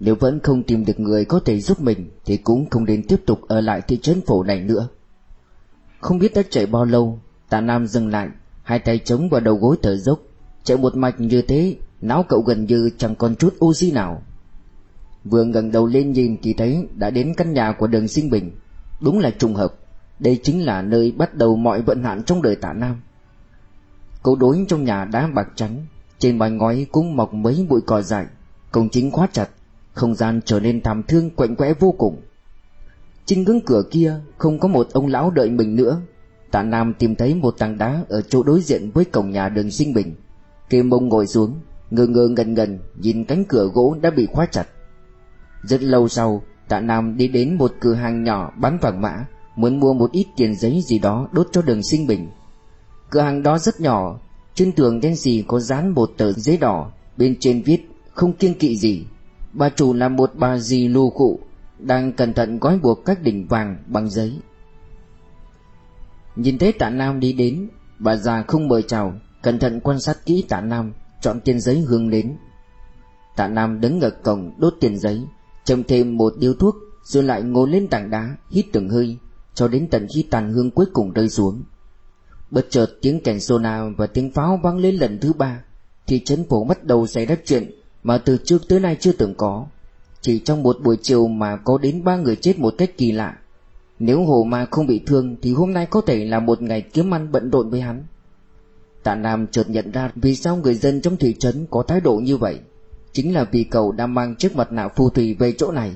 Nếu vẫn không tìm được người có thể giúp mình, Thì cũng không nên tiếp tục ở lại thị trấn phổ này nữa. Không biết đã chạy bao lâu, Tạ Nam dừng lại, Hai tay chống vào đầu gối thở dốc. Chạy một mạch như thế, Não cậu gần như chẳng còn chút oxy nào. Vừa ngẩng đầu lên nhìn thì thấy Đã đến căn nhà của đường sinh bình. Đúng là trùng hợp, Đây chính là nơi bắt đầu mọi vận hạn trong đời tạ Nam. Cậu đối trong nhà đá bạc trắng, Trên mái ngói cũng mọc mấy bụi cỏ dại, Cổng chính khóa chặt. Không gian trở nên thảm thương quạnh quẽ vô cùng. Trên ngưỡng cửa kia Không có một ông lão đợi mình nữa. Tạ Nam tìm thấy một tảng đá Ở chỗ đối diện với cổng nhà đường sinh bình. Kê mông ngồi xuống, Ngơ ngơ ngần ngần Nhìn cánh cửa gỗ đã bị khóa chặt. Rất lâu sau, Tạ Nam đi đến một cửa hàng nhỏ bán vàng mã, Muốn mua một ít tiền giấy gì đó Đốt cho đường sinh bình. Cửa hàng đó rất nhỏ, Trên tường đen xì có dán một tờ giấy đỏ, Bên trên viết, không kiêng kỵ gì. Bà chủ là một bà dì lù cụ, Đang cẩn thận gói buộc các đỉnh vàng bằng giấy. Nhìn thấy tạ Nam đi đến, Bà già không mời chào, Cẩn thận quan sát kỹ tạ Nam, Chọn tiền giấy hướng đến Tạ Nam đứng ở cổng đốt tiền giấy Châm thêm một điếu thuốc, Rồi lại ngồi lên tảng đá, Hít từng hơi, Cho đến tận khi tàn hương cuối cùng rơi xuống. Bất chợt tiếng kèn sona và tiếng pháo vang lên lần thứ ba, Thì chấn phố bắt đầu xảy ra chuyện mà từ trước tới nay chưa từng có. Chỉ trong một buổi chiều mà có đến ba người chết một cách kỳ lạ. Nếu hồ ma không bị thương Thì hôm nay có thể là một ngày kiếm ăn bận rộn với hắn. Tạ Nam chợt nhận ra Vì sao người dân trong thị trấn có thái độ như vậy. Chính là vì cậu đã mang chiếc mặt nạ phù thủy về chỗ này.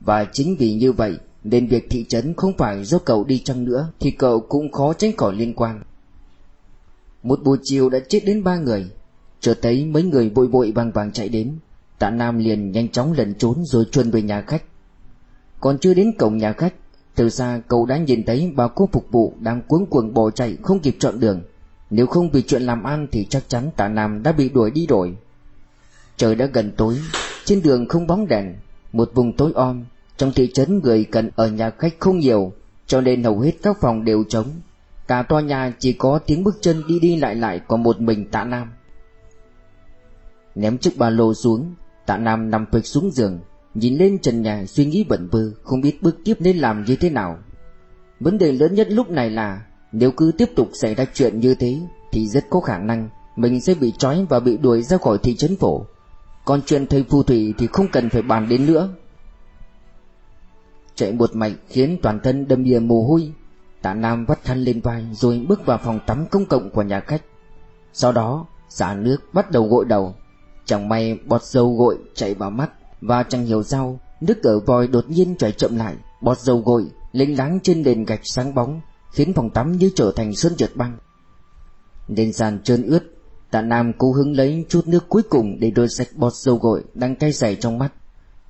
Và chính vì như vậy, Nên việc thị trấn không phải do cậu đi chăng nữa Thì cậu cũng khó tránh khỏi liên quan. Một buổi chiều đã chết đến ba người. Chợt thấy mấy người vội vội vàng vàng chạy đến. Tạ Nam liền nhanh chóng lẩn trốn rồi chuồn về nhà khách. Còn chưa đến cổng nhà khách, Từ xa cậu đã nhìn thấy bà cô phục vụ đang cuống cuồng bỏ chạy không kịp chọn đường. Nếu không vì chuyện làm ăn thì chắc chắn tạ Nam đã bị đuổi đi rồi. Trời đã gần tối, Trên đường không bóng đèn, Một vùng tối om, Trong thị trấn người cần ở nhà khách không nhiều, Cho nên hầu hết các phòng đều trống. Cả tòa nhà chỉ có tiếng bước chân đi đi lại lại của một mình tạ Nam. Ném chiếc ba lô xuống. Tạ Nam nằm phịch xuống giường Nhìn lên trần nhà suy nghĩ bận vơ Không biết bước tiếp nên làm như thế nào. Vấn đề lớn nhất lúc này là Nếu cứ tiếp tục xảy ra chuyện như thế Thì rất có khả năng Mình sẽ bị trói và bị đuổi ra khỏi thị trấn phổ. Còn chuyện thầy phù thủy Thì không cần phải bàn đến nữa. Chạy một mạch khiến toàn thân đâm đìa mồ hôi. Tạ Nam vắt khăn lên vai rồi bước vào phòng tắm công cộng của nhà khách. Sau đó, xả nước bắt đầu gội đầu. Chẳng may bọt dầu gội chạy vào mắt và chẳng hiểu sao, nước ở vòi đột nhiên chảy chậm lại, bọt dầu gội lênh láng trên nền gạch sáng bóng, khiến phòng tắm như trở thành sơn trượt băng. Nền sàn trơn ướt, Tạ Nam cố hứng lấy chút nước cuối cùng để đôi sạch bọt dầu gội đang cay dày trong mắt.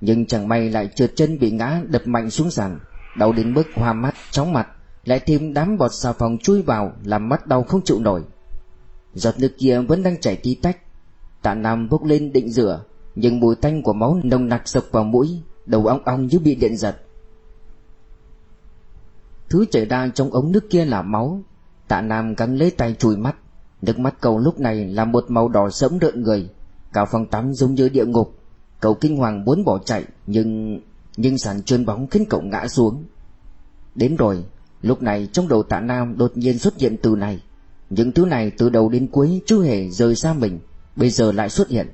Nhưng chẳng may lại trượt chân bị ngã đập mạnh xuống sàn, đau đến mức hoa mắt, chóng mặt, lại thêm đám bọt xà phòng chui vào làm mắt đau không chịu nổi giọt nước kia vẫn đang chảy tí tách tạ nam bốc lên định rửa, nhưng mùi tanh của máu nồng nặc sộc vào mũi, đầu ong ong như bị điện giật. Thứ chảy ra trong ống nước kia là máu. Tạ nam gắn lấy tay chùi mắt. Nước mắt cậu lúc này là một màu đỏ sẫm rợn người. Cả phòng tắm giống như địa ngục. Cậu kinh hoàng muốn bỏ chạy, nhưng nhưng sàn trơn bóng khiến cậu ngã xuống. Đến rồi, Lúc này trong đầu tạ Nam đột nhiên xuất hiện từ này. Những thứ này từ đầu đến cuối chưa hề rời xa mình. Bây giờ lại xuất hiện.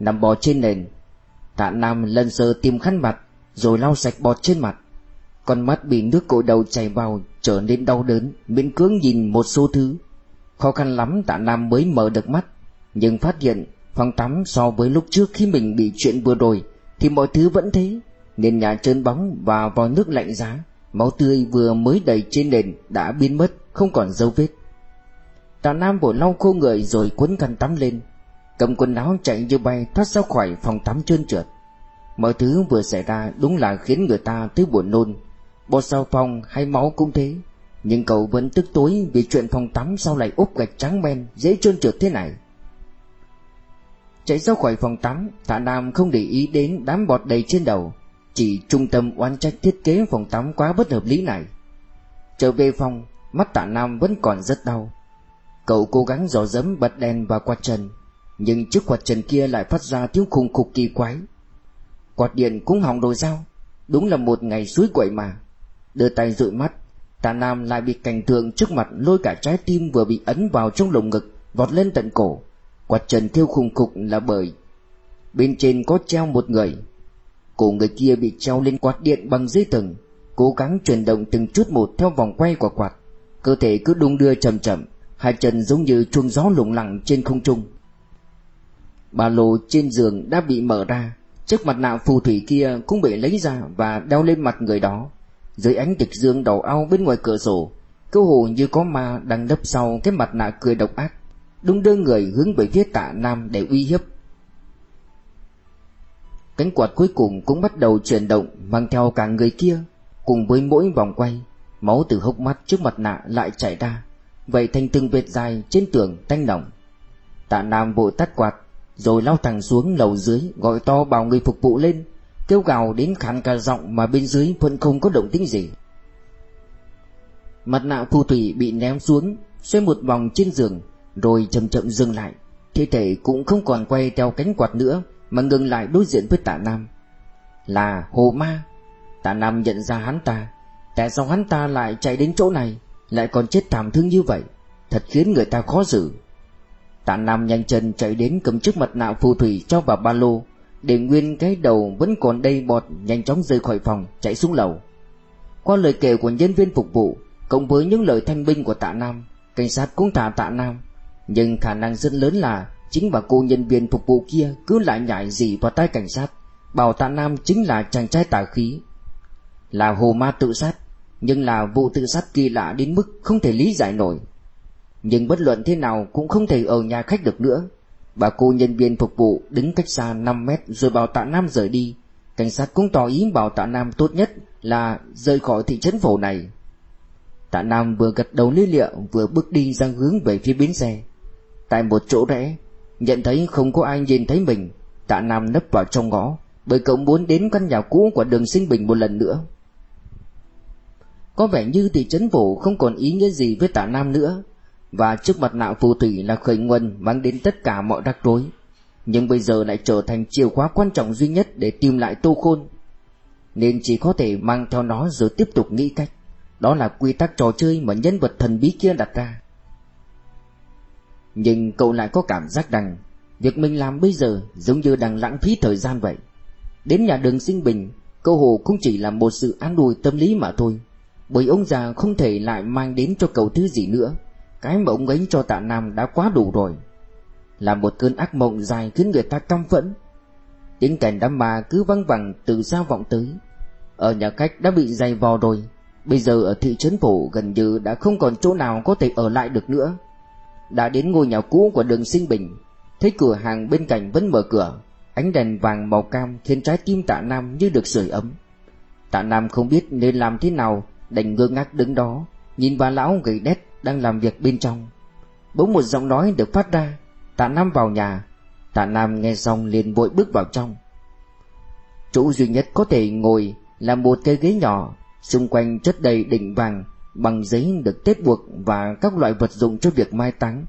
Nằm bò trên nền. Tạ Nam lần sờ tìm khăn mặt, Rồi lau sạch bọt trên mặt. Con mắt bị nước cội đầu chảy vào, Trở nên đau đớn, Miễn cưỡng nhìn một số thứ. Khó khăn lắm tạ Nam mới mở được mắt, Nhưng phát hiện phòng tắm so với lúc trước khi mình bị chuyện vừa rồi Thì mọi thứ vẫn thế. Nên nhà trơn bóng và vòi nước lạnh giá, Máu tươi vừa mới đầy trên nền đã biến mất, Không còn dấu vết. Tạ Nam vội lau khô người rồi cuốn khăn tắm lên. Cầm quần áo chạy như bay thoát ra khỏi phòng tắm trơn trượt. Mọi thứ vừa xảy ra đúng là khiến người ta thấy buồn nôn. Bọt sao phòng hay máu cũng thế, Nhưng cậu vẫn tức tối vì chuyện phòng tắm sau lại úp gạch trắng men, dễ trơn trượt thế này. Chạy ra khỏi phòng tắm, Tạ Nam không để ý đến đám bọt đầy trên đầu, chỉ trung tâm oán trách thiết kế phòng tắm quá bất hợp lý này. Trở về phòng, Mắt tạ Nam vẫn còn rất đau. Cậu cố gắng dò dẫm bật đèn và quạt trần nhưng chiếc quạt trần kia lại phát ra tiếng khùng khục kỳ quái. Quạt điện cũng hỏng rồi sao? Đúng là một ngày suối quậy mà. Đưa tay dụi mắt, tà Nam lại bị cảnh tượng trước mặt lôi cả trái tim vừa bị ấn vào trong lồng ngực, Vọt lên tận cổ. Quạt trần thiêu khùng khục là bởi Bên trên có treo một người. Cổ người kia bị treo lên quạt điện bằng dây thừng, Cố gắng chuyển động từng chút một theo vòng quay của quạt. Cơ thể cứ đung đưa chậm chậm, Hai chân giống như chuông gió lủng lẳng trên không trung. Ba lô trên giường đã bị mở ra. Chiếc mặt nạ phù thủy kia cũng bị lấy ra và đeo lên mặt người đó. Dưới ánh tịch dương đầu ao bên ngoài cửa sổ, Cơ hồ như có ma đang nấp sau cái mặt nạ cười độc ác Đúng đưa người hướng về phía tạ nam để uy hiếp. Cánh quạt cuối cùng cũng bắt đầu chuyển động, mang theo cả người kia, Cùng với mỗi vòng quay, Máu từ hốc mắt trước mặt nạ lại chảy ra. Vậy thành từng vệt dài trên tường tanh nồng Tạ Nam vội tắt quạt rồi lao thẳng xuống lầu dưới, Gọi to bảo người phục vụ lên. Kêu gào đến khàn cả giọng Mà bên dưới vẫn không có động tĩnh gì. Mặt nạ phù thủy bị ném xuống, Xoay một vòng trên giường, Rồi chậm chậm dừng lại. Thi thể cũng không còn quay theo cánh quạt nữa, Mà ngừng lại đối diện với tạ Nam. Là hồ ma. Tạ Nam nhận ra hắn ta. Tại sao hắn ta lại chạy đến chỗ này, Lại còn chết thảm thương như vậy? Thật khiến người ta khó xử. Tạ Nam nhanh chân chạy đến cầm chiếc mặt nạ phù thủy cho vào ba lô. Để nguyên cái đầu vẫn còn đầy bọt, Nhanh chóng rời khỏi phòng, chạy xuống lầu. Qua lời kể của nhân viên phục vụ, Cộng với những lời thanh binh của tạ Nam, Cảnh sát cũng thả tạ Nam. Nhưng khả năng rất lớn là Chính bà cô nhân viên phục vụ kia Cứ lại nhảy gì vào tay cảnh sát, Bảo tạ Nam chính là chàng trai tà khí. Là hồ ma tự sát, Nhưng là vụ tự sát kỳ lạ đến mức không thể lý giải nổi. Nhưng bất luận thế nào cũng không thể ở nhà khách được nữa. Bà cô nhân viên phục vụ đứng cách xa 5 mét rồi bảo tạ Nam rời đi. Cảnh sát cũng tỏ ý bảo tạ Nam tốt nhất là rời khỏi thị trấn phổ này. Tạ Nam vừa gật đầu lý liệu vừa bước đi ra hướng về phía bến xe. Tại một chỗ rẽ, Nhận thấy không có ai nhìn thấy mình. Tạ Nam nấp vào trong ngõ, Bởi cậu muốn đến căn nhà cũ của đường sinh bình một lần nữa. Có vẻ như thị trấn phủ không còn ý nghĩa gì với tạ Nam nữa. Và trước mặt nạ phù thủy là khởi nguồn mang đến tất cả mọi rắc rối. Nhưng bây giờ lại trở thành chìa khóa quan trọng duy nhất để tìm lại Tô Khôn. Nên chỉ có thể mang theo nó rồi tiếp tục nghĩ cách. Đó là quy tắc trò chơi mà nhân vật thần bí kia đặt ra. Nhưng cậu lại có cảm giác rằng, Việc mình làm bây giờ giống như đang lãng phí thời gian vậy. Đến nhà đường sinh bình Câu hồ cũng chỉ là một sự an ủi tâm lý mà thôi. Bởi ông già không thể lại mang đến cho cậu thứ gì nữa. Cái mà ông ấy cho tạ Nam đã quá đủ rồi. Là một cơn ác mộng dài khiến người ta căm phẫn. Tiếng kèn đám ma cứ văng vẳng từ xa vọng tới. Ở nhà khách đã bị dày vò rồi. Bây giờ ở thị trấn phủ gần như đã không còn chỗ nào có thể ở lại được nữa. Đã đến ngôi nhà cũ của đường sinh bình, Thấy cửa hàng bên cạnh vẫn mở cửa, Ánh đèn vàng màu cam khiến trái tim tạ Nam như được sưởi ấm. Tạ Nam không biết nên làm thế nào đành ngơ ngác đứng đó, nhìn bà lão gầy đét đang làm việc bên trong. Bỗng một giọng nói được phát ra, tạ nam vào nhà. Tạ nam nghe xong liền vội bước vào trong. Chỗ duy nhất có thể ngồi là một cái ghế nhỏ, xung quanh chất đầy đỉnh vàng, bằng giấy được tết buộc và các loại vật dụng cho việc mai táng.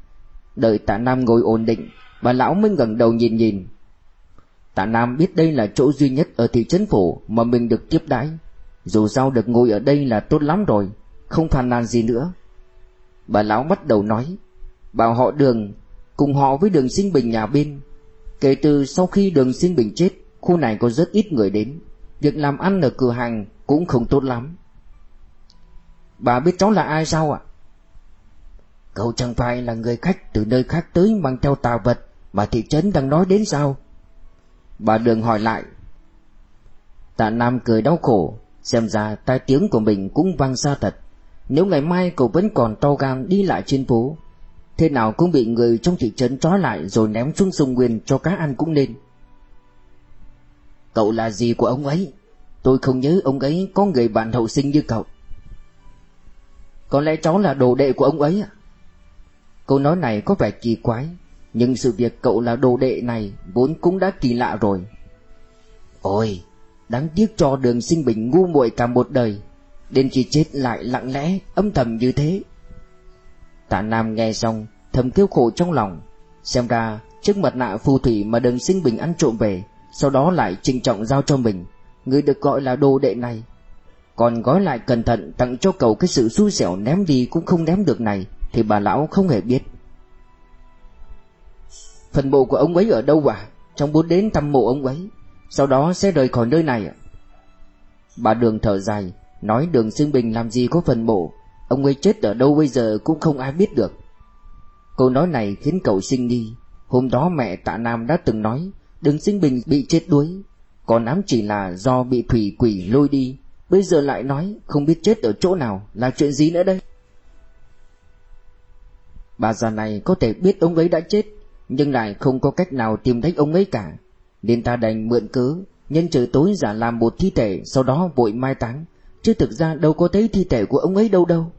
Đợi tạ nam ngồi ổn định, bà lão mới ngẩng đầu nhìn nhìn. Tạ nam biết đây là chỗ duy nhất ở thị trấn phủ mà mình được tiếp đãi. Dù sao được ngồi ở đây là tốt lắm rồi, Không phàn nàn gì nữa. Bà lão bắt đầu nói, Bảo họ đường, Cùng họ với đường sinh bình nhà bên. Kể từ sau khi đường sinh bình chết, Khu này có rất ít người đến. Việc làm ăn ở cửa hàng cũng không tốt lắm. Bà biết cháu là ai sao ạ? Cậu chẳng phải là người khách từ nơi khác tới mang theo tà vật Mà thị trấn đang nói đến sao? Bà đường hỏi lại. Tạ Nam cười đau khổ, Xem ra tai tiếng của mình cũng vang xa thật. Nếu ngày mai cậu vẫn còn to gan đi lại trên phố, Thế nào cũng bị người trong thị trấn trói lại Rồi ném xuống sông Nguyên cho cá ăn cũng nên. Cậu là gì của ông ấy? Tôi không nhớ ông ấy có người bạn hậu sinh như cậu. Có lẽ cháu là đồ đệ của ông ấy à Câu nói này có vẻ kỳ quái, Nhưng sự việc cậu là đồ đệ này Vốn cũng đã kỳ lạ rồi. Ôi, Đáng tiếc cho đường sinh bình ngu muội cả một đời. Đến khi chết lại lặng lẽ, Âm thầm như thế. Tạ Nam nghe xong, Thầm kêu khổ trong lòng. Xem ra chiếc mặt nạ phù thủy mà đường sinh bình ăn trộm về, Sau đó lại trinh trọng giao cho mình. Người được gọi là đồ đệ này. Còn gói lại cẩn thận tặng cho cậu cái sự xui xẻo ném đi cũng không ném được này, Thì bà lão không hề biết. Phần mộ của ông ấy ở đâu à Trong muốn đến thăm mộ ông ấy, Sau đó sẽ rời khỏi nơi này Bà đường thở dài. Nói đường Sương Bình làm gì có phần mộ, Ông ấy chết ở đâu bây giờ cũng không ai biết được. Câu nói này khiến cậu sinh nghi. Hôm đó mẹ tạ Nam đã từng nói, Đường Sinh Bình bị chết đuối, Còn ám chỉ là do bị thủy quỷ lôi đi. Bây giờ lại nói, không biết chết ở chỗ nào, Là chuyện gì nữa đây? Bà già này có thể biết ông ấy đã chết, Nhưng lại không có cách nào tìm thấy ông ấy cả. Nên ta đành mượn cớ, Nhân trời tối giả làm một thi thể, Sau đó vội mai táng. Chứ thực ra đâu có thấy thi thể của ông ấy đâu đâu.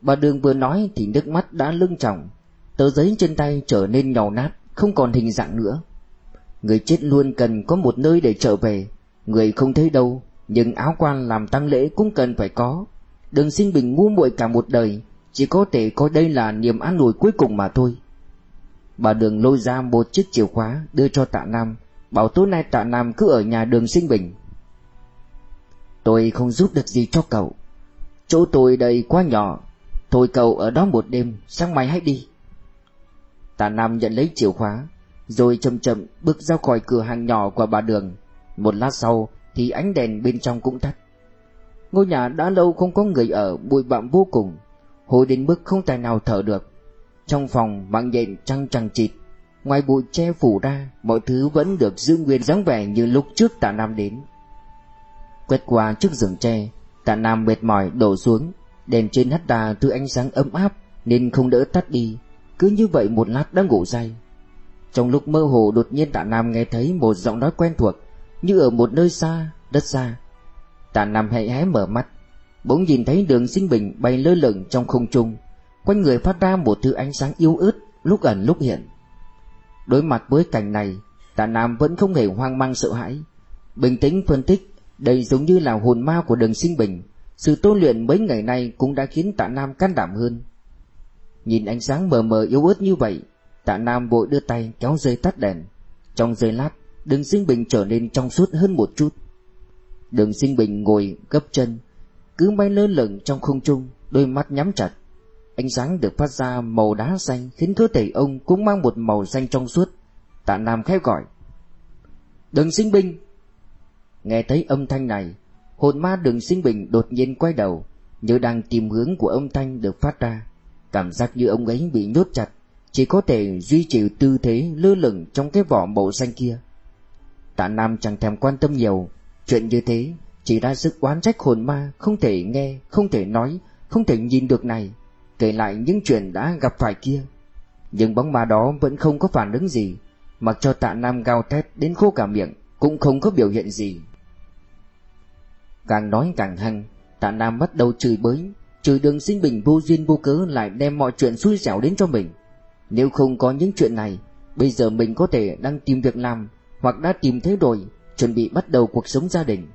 Bà Đường vừa nói thì nước mắt đã lưng tròng. Tờ giấy trên tay trở nên nhàu nát, Không còn hình dạng nữa. Người chết luôn cần có một nơi để trở về. Người không thấy đâu, Nhưng áo quan làm tăng lễ cũng cần phải có. Đừng sinh bình ngu muội cả một đời, Chỉ có thể coi đây là niềm an ủi cuối cùng mà thôi. Bà Đường lôi ra một chiếc chìa khóa Đưa cho tạ Nam, Bảo tối nay tạ Nam cứ ở nhà đường sinh bình. Tôi không giúp được gì cho cậu. Chỗ tôi đây quá nhỏ. Thôi cậu ở đó một đêm, Sáng mai hãy đi. Tạ Nam nhận lấy chìa khóa, Rồi chậm chậm bước ra khỏi cửa hàng nhỏ của bà Đường. Một lát sau Thì ánh đèn bên trong cũng tắt. Ngôi nhà đã lâu không có người ở, Bụi bặm vô cùng. Hồi đến mức không tài nào thở được. Trong phòng, mạng nhện trăng trăng chịt. Ngoài bụi che phủ ra, Mọi thứ vẫn được giữ nguyên dáng vẻ như lúc trước tạ Nam đến. Quét qua trước rừng tre Tạ Nam mệt mỏi đổ xuống Đèn trên hắt ra thứ ánh sáng ấm áp Nên không đỡ tắt đi Cứ như vậy một lát đã ngủ say. Trong lúc mơ hồ đột nhiên tạ Nam nghe thấy Một giọng nói quen thuộc Như ở một nơi xa, đất xa. Tạ Nam hãy hé mở mắt Bỗng nhìn thấy đường sinh bình bay lơ lửng trong không trung Quanh người phát ra một thứ ánh sáng yếu ớt Lúc ẩn lúc hiện. Đối mặt với cảnh này Tạ Nam vẫn không hề hoang mang sợ hãi Bình tĩnh phân tích đây giống như là hồn ma của đường sinh bình Sự tu luyện mấy ngày nay Cũng đã khiến tạ Nam can đảm hơn Nhìn ánh sáng mờ mờ yếu ớt như vậy, Tạ Nam vội đưa tay kéo dây tắt đèn Trong giây lát, Đường sinh bình trở nên trong suốt hơn một chút Đường sinh bình ngồi gấp chân, Cứ bay lơ lửng trong không trung, Đôi mắt nhắm chặt Ánh sáng được phát ra màu đá xanh khiến cơ thể ông cũng mang một màu xanh trong suốt. Tạ Nam khép gọi. Đừng sinh binh! Nghe thấy âm thanh này, hồn ma đường sinh bình đột nhiên quay đầu, như đang tìm hướng của âm thanh được phát ra. Cảm giác như ông ấy bị nhốt chặt, chỉ có thể duy trì tư thế lơ lửng trong cái vỏ màu xanh kia. Tạ Nam chẳng thèm quan tâm nhiều, chuyện như thế chỉ ra sức oán trách hồn ma không thể nghe, không thể nói, không thể nhìn được này kể lại những chuyện đã gặp phải kia. Nhưng bóng ma đó vẫn không có phản ứng gì, mặc cho tạ Nam gào thét đến khô cả miệng, cũng không có biểu hiện gì. Càng nói càng hăng, tạ Nam bắt đầu chửi bới, chửi đường sinh bình vô duyên vô cớ lại đem mọi chuyện xui xẻo đến cho mình. Nếu không có những chuyện này, bây giờ mình có thể đang tìm việc làm, hoặc đã tìm thấy rồi, chuẩn bị bắt đầu cuộc sống gia đình.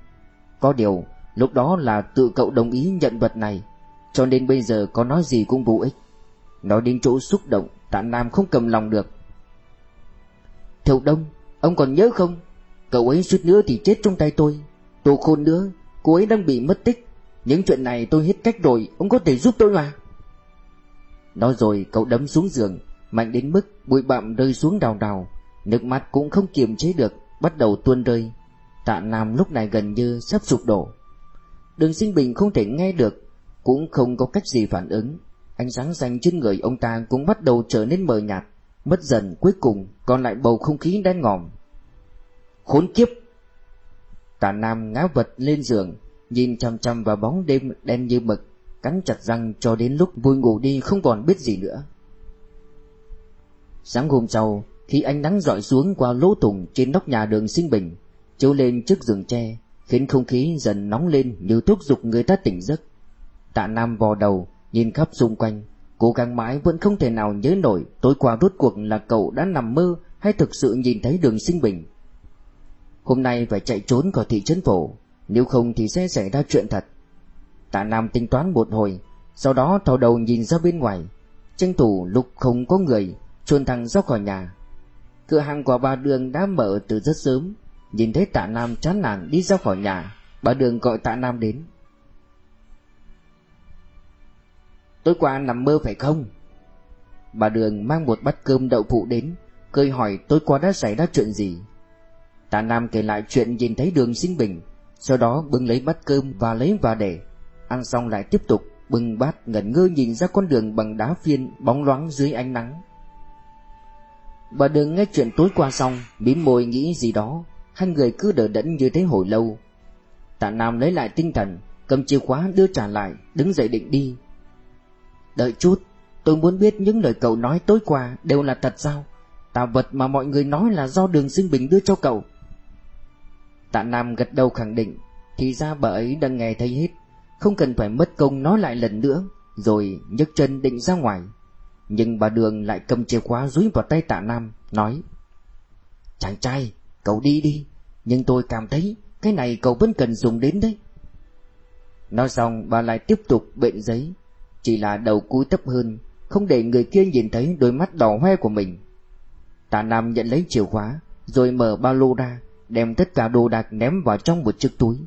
Có điều, lúc đó là tự cậu đồng ý nhận vật này, cho nên bây giờ có nói gì cũng vô ích Nói đến chỗ xúc động Tạ Nam không cầm lòng được Thiệu Đông Ông còn nhớ không Cậu ấy suýt nữa thì chết trong tay tôi Tô khôn nữa Cô ấy đang bị mất tích Những chuyện này tôi hết cách rồi Ông có thể giúp tôi mà Nói rồi cậu đấm xuống giường Mạnh đến mức bụi bặm rơi xuống đào đào Nước mắt cũng không kiềm chế được Bắt đầu tuôn rơi Tạ Nam lúc này gần như sắp sụp đổ Đường sinh bình không thể nghe được cũng không có cách gì phản ứng. Ánh sáng xanh trên người ông ta cũng bắt đầu trở nên mờ nhạt, mất dần cuối cùng còn lại bầu không khí đen ngòm. Khốn kiếp! Tà Nam ngã vật lên giường, nhìn chăm chăm vào bóng đêm đen như mực, cắn chặt răng cho đến lúc vui ngủ đi không còn biết gì nữa. Sáng hôm sau, khi ánh nắng dọi xuống qua lỗ thủng trên nóc nhà đường sinh bình, chiếu lên trước giường tre, khiến không khí dần nóng lên như thúc giục người ta tỉnh giấc. Tạ Nam vò đầu, nhìn khắp xung quanh, cố gắng mãi vẫn không thể nào nhớ nổi tối qua rốt cuộc là cậu đã nằm mơ hay thực sự nhìn thấy đường sinh bình. Hôm nay phải chạy trốn khỏi thị trấn phổ, nếu không thì sẽ xảy ra chuyện thật. Tạ Nam tính toán một hồi, sau đó thò đầu nhìn ra bên ngoài, tranh thủ lúc không có người, chuồn thằng ra khỏi nhà. Cửa hàng của bà Đường đã mở từ rất sớm Nhìn thấy tạ Nam chán nản đi ra khỏi nhà Bà Đường gọi tạ Nam đến Tối qua nằm mơ phải không? Bà Đường mang một bát cơm đậu phụ đến Cười hỏi tối qua đã xảy ra chuyện gì Tạ Nam kể lại chuyện nhìn thấy đường sinh bình, Sau đó bưng lấy bát cơm và lấy và để. Ăn xong lại tiếp tục bưng bát ngẩn ngơ nhìn ra con đường bằng đá phiên bóng loáng dưới ánh nắng. Bà Đường nghe chuyện tối qua xong, Mím môi nghĩ gì đó. Hai người cứ đỡ đẫn như thế hồi lâu. Tạ Nam lấy lại tinh thần, Cầm chìa khóa đưa trả lại, Đứng dậy định đi. Đợi chút, Tôi muốn biết những lời cậu nói tối qua Đều là thật sao? Tà vật mà mọi người nói là do đường sinh bình đưa cho cậu Tạ Nam gật đầu khẳng định, Thì ra bà ấy đang nghe thấy hết. Không cần phải mất công nói lại lần nữa, Rồi nhấc chân định ra ngoài. Nhưng bà Đường lại cầm chìa khóa dúi vào tay tạ Nam, Nói, Chàng trai, Cậu đi đi, Nhưng tôi cảm thấy Cái này cậu vẫn cần dùng đến đấy. Nói xong, bà lại tiếp tục bệnh giấy. Chỉ là đầu cúi thấp hơn, Không để người kia nhìn thấy đôi mắt đỏ hoe của mình. Tạ Nam nhận lấy chìa khóa, Rồi mở ba lô ra. Đem tất cả đồ đạc ném vào trong một chiếc túi.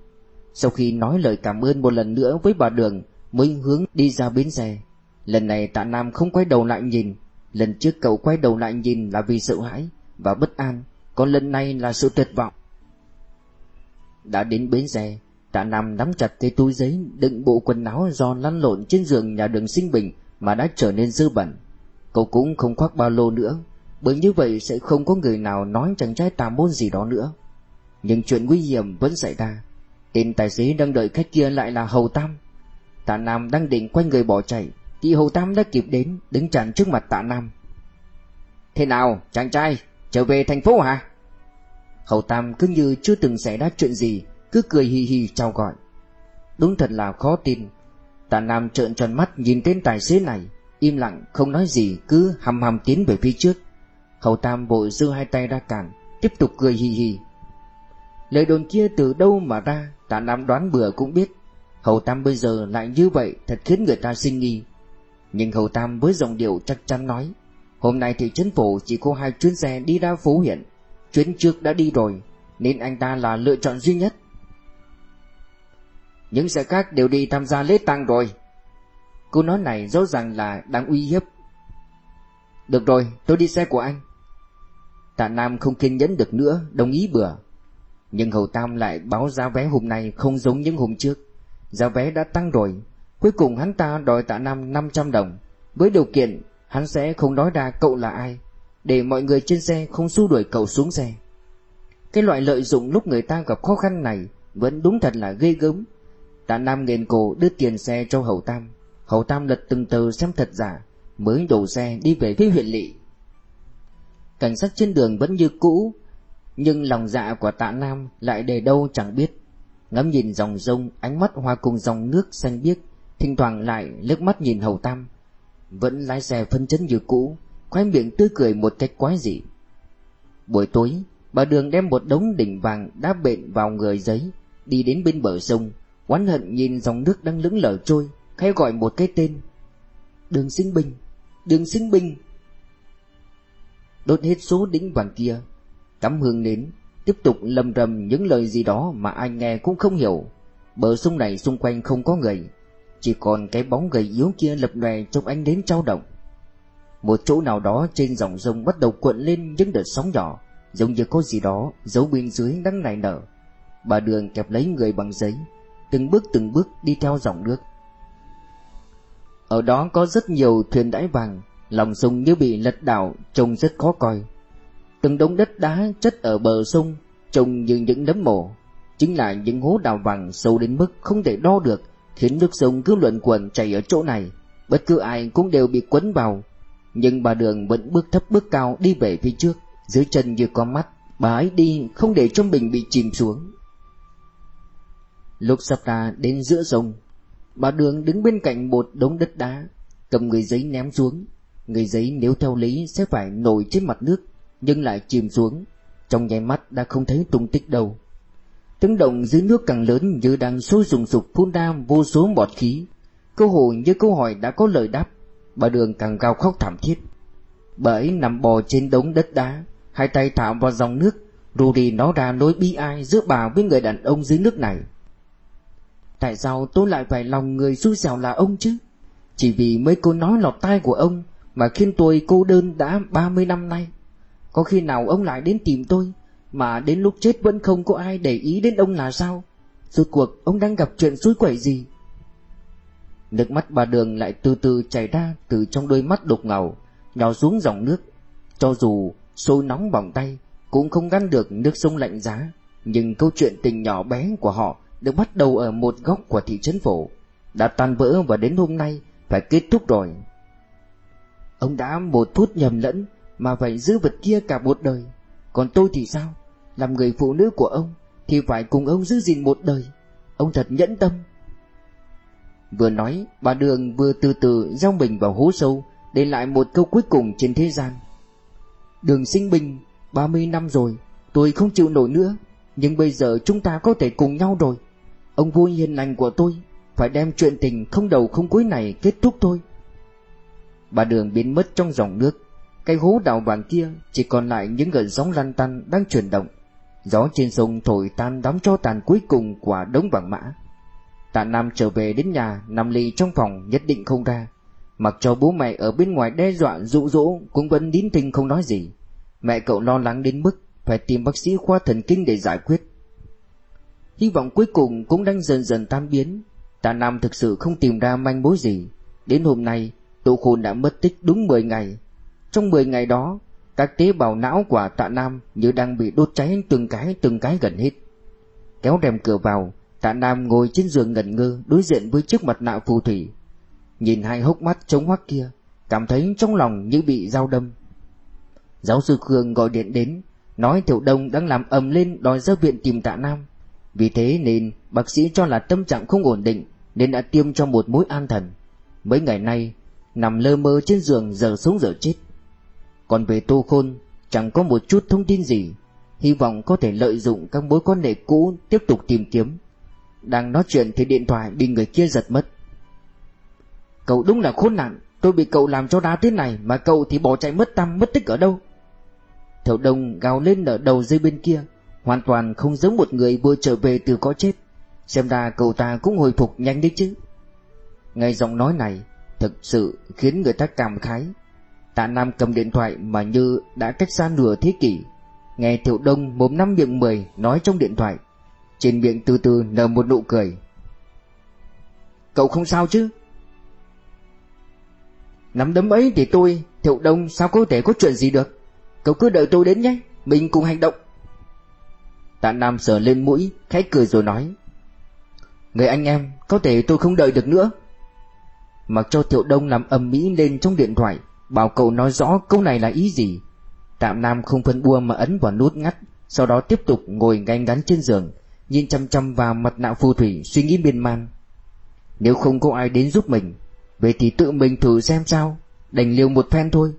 Sau khi nói lời cảm ơn một lần nữa với bà Đường, Mới hướng đi ra bến xe. Lần này tạ Nam không quay đầu lại nhìn. Lần trước cậu quay đầu lại nhìn là vì sợ hãi Và bất an, Còn lần này là sự tuyệt vọng. Đã đến bến xe, Tạ Nam nắm chặt cái túi giấy, Đựng bộ quần áo do lăn lộn trên giường nhà đường sinh bình Mà đã trở nên dơ bẩn. Cậu cũng không khoác ba lô nữa, Bởi như vậy sẽ không có người nào nói chàng trai tà môn gì đó nữa. Nhưng chuyện nguy hiểm vẫn xảy ra. Tên tài xế đang đợi khách kia lại là Hầu Tam. Tạ Nam đang định quay người bỏ chạy, Thì Hầu Tam đã kịp đến, Đứng chặn trước mặt Tạ Nam. Thế nào, chàng trai, Trở về thành phố hả? Hầu Tam cứ như chưa từng xảy ra chuyện gì, Cứ cười hì hì chào gọi. Đúng thật là khó tin. Tạ Nam trợn tròn mắt nhìn tên tài xế này, Im lặng, không nói gì, Cứ hầm hầm tiến về phía trước. Hầu Tam vội giơ hai tay ra cản, Tiếp tục cười hì hì. Lời đồn kia từ đâu mà ra Tạ Nam đoán bừa cũng biết. Hầu Tam bây giờ lại như vậy Thật khiến người ta sinh nghi. Nhưng Hầu Tam với giọng điệu chắc chắn nói, Hôm nay thì chính phủ chỉ có hai chuyến xe đi ra phố huyện. Chuyến trước đã đi rồi, Nên anh ta là lựa chọn duy nhất. Những xe khác đều đi tham gia lễ tang rồi. Câu nói này rõ ràng là đang uy hiếp. Được rồi, tôi đi xe của anh. Tạ Nam không kiên nhẫn được nữa, Đồng ý bừa. Nhưng Hầu Tam lại báo giá vé hôm nay Không giống những hôm trước. Giá vé đã tăng rồi. Cuối cùng hắn ta đòi Tạ Nam 500 đồng. Với điều kiện, hắn sẽ không nói ra cậu là ai, Để mọi người trên xe không xua đuổi cậu xuống xe. Cái loại lợi dụng lúc người ta gặp khó khăn này Vẫn đúng thật là ghê gớm. Tạ Nam nghền cổ đưa tiền xe cho Hầu Tam. Hầu Tam lật từng tờ xem thật giả, Mới đổ xe đi về phía huyện lỵ. Cảnh sát trên đường vẫn như cũ nhưng lòng dạ của tạ Nam lại để đâu chẳng biết. Ngắm nhìn dòng sông, Ánh mắt hoa cùng dòng nước xanh biếc, Thỉnh thoảng lại nước mắt nhìn Hầu Tam. Vẫn lái xe phân chấn như cũ Khoái miệng tươi cười một cách quái dị. Buổi tối, Bà Đường đem một đống đỉnh vàng đá bện vào người giấy, Đi đến bên bờ sông, Oán hận nhìn dòng nước đang lững lờ trôi, Khẽ gọi một cái tên. Đường sinh bình, Đường sinh bình. Đốt hết số đỉnh vàng kia Cắm hương nến, Tiếp tục lầm rầm những lời gì đó Mà ai nghe cũng không hiểu. Bờ sông này xung quanh không có người, Chỉ còn cái bóng gầy yếu kia lập lòe Trong ánh đến trao động. Một chỗ nào đó trên dòng sông Bắt đầu cuộn lên những đợt sóng nhỏ, Giống như có gì đó giấu bên dưới đang nảy nở. Bà Đường kẹp lấy người bằng giấy, Từng bước từng bước đi theo dòng nước. Ở đó có rất nhiều thuyền đáy vàng, Lòng sông như bị lật đảo, Trông rất khó coi. Từng đống đất đá chất ở bờ sông, Trông như những đấm mồ Chính là những hố đào vàng sâu đến mức không thể đo được, Khiến nước sông cứ luẩn quẩn chảy ở chỗ này. Bất cứ ai cũng đều bị quấn vào. Nhưng bà Đường vẫn bước thấp bước cao đi về phía trước, Dưới chân như có mắt. Bà ấy đi không để cho mình bị chìm xuống. Lúc sắp ra đến giữa sông, Bà Đường đứng bên cạnh một đống đất đá, Cầm người giấy ném xuống. Người giấy nếu theo lý sẽ phải nổi trên mặt nước. Nhưng lại chìm xuống. Trong nháy mắt đã không thấy tung tích đâu. Tiếng động dưới nước càng lớn như đang sôi sùng sục phun ra vô số bọt khí. Câu hồ như câu hỏi đã có lời đáp, Bà Đường càng gào khóc thảm thiết. Bà ấy nằm bò trên đống đất đá, Hai tay thả vào dòng nước Rudy nó ra nỗi bi ai giữa bà với người đàn ông dưới nước này. Tại sao tôi lại phải lòng người xui xẻo là ông chứ? Chỉ vì mấy câu nói lọt tai của ông Mà khiến tôi cô đơn đã 30 năm nay. Có khi nào ông lại đến tìm tôi Mà đến lúc chết vẫn không có ai để ý đến ông là sao Rốt cuộc ông đang gặp chuyện xui quẩy gì Nước mắt bà Đường lại từ từ chảy ra từ trong đôi mắt đục ngầu, nhỏ xuống dòng nước. Cho dù sôi nóng bỏng tay, cũng không ngăn được nước sông lạnh giá. Nhưng câu chuyện tình nhỏ bé của họ được bắt đầu ở một góc của thị trấn phổ, đã tan vỡ và đến hôm nay phải kết thúc rồi. Ông đã một phút nhầm lẫn mà phải giữ vật kia cả một đời. Còn tôi thì sao? Làm người phụ nữ của ông thì phải cùng ông giữ gìn một đời. Ông thật nhẫn tâm. Vừa nói, bà Đường vừa từ từ giao mình vào hố sâu, để lại một câu cuối cùng trên thế gian. Đường sinh bình, 30 năm rồi, tôi không chịu nổi nữa, nhưng bây giờ chúng ta có thể cùng nhau rồi. Ông vui hiền lành của tôi, phải đem chuyện tình không đầu không cuối này kết thúc thôi. Bà Đường biến mất trong dòng nước, cái hố đào vàng kia chỉ còn lại những gợn sóng lăn tăn đang chuyển động. Gió trên sông thổi tan đám cho tàn cuối cùng của đống vàng mã. Tạ Nam trở về đến nhà, nằm lì trong phòng, nhất định không ra. Mặc cho bố mẹ ở bên ngoài đe dọa, dụ dỗ, Cũng vẫn nín thinh không nói gì. Mẹ cậu lo lắng đến mức Phải tìm bác sĩ khoa thần kinh để giải quyết. Hy vọng cuối cùng cũng đang dần dần tan biến. Tạ Nam thực sự không tìm ra manh mối gì. Đến hôm nay Tụ khôn đã mất tích đúng 10 ngày. Trong 10 ngày đó Các tế bào não của tạ Nam Như đang bị đốt cháy từng cái từng cái gần hết Kéo rèm cửa vào Tạ Nam ngồi trên giường ngẩn ngơ đối diện với chiếc mặt nạ phù thủy. Nhìn hai hốc mắt trống hoắc kia, cảm thấy trong lòng như bị dao đâm. Giáo sư Khương gọi điện đến, nói Thiệu Đông đang làm ầm lên đòi ra viện tìm Tạ Nam. Vì thế nên bác sĩ cho là tâm trạng không ổn định nên đã tiêm cho một mũi an thần. Mấy ngày nay, nằm lơ mơ trên giường giờ sống giờ chết. Còn về Tô Khôn, chẳng có một chút thông tin gì, hy vọng có thể lợi dụng các mối quan hệ cũ tiếp tục tìm kiếm. Đang nói chuyện thì điện thoại bị người kia giật mất. Cậu đúng là khốn nạn Tôi bị cậu làm cho đá thế này Mà cậu thì bỏ chạy mất tâm mất tích ở đâu? Thiệu đông gào lên ở đầu dây bên kia Hoàn toàn không giống một người vừa trở về từ có chết. Xem ra cậu ta cũng hồi phục nhanh đấy chứ. Ngay giọng nói này Thực sự khiến người ta cảm khái. Tạ Nam cầm điện thoại mà như đã cách xa nửa thế kỷ. Nghe Thiệu Đông mồm năm miệng mười nói trong điện thoại, trên miệng từ từ nở một nụ cười. Cậu không sao chứ? Nắm đấm ấy thì tôi Thiệu Đông, sao có thể có chuyện gì được? Cậu cứ đợi tôi đến nhé, Mình cùng hành động. Tạ Nam sờ lên mũi, Khẽ cười rồi nói, Người anh em, có thể tôi không đợi được nữa. Mặc cho Thiệu Đông làm ầm mỹ lên trong điện thoại Bảo cậu nói rõ câu này là ý gì tạm Nam không phân bua mà ấn vào nút ngắt Sau đó tiếp tục ngồi ngay ngắn trên giường nhìn chăm chăm vào mặt nạ phù thủy suy nghĩ miên man. Nếu không có ai đến giúp mình, vậy thì tự mình thử xem sao, đành liều một phen thôi.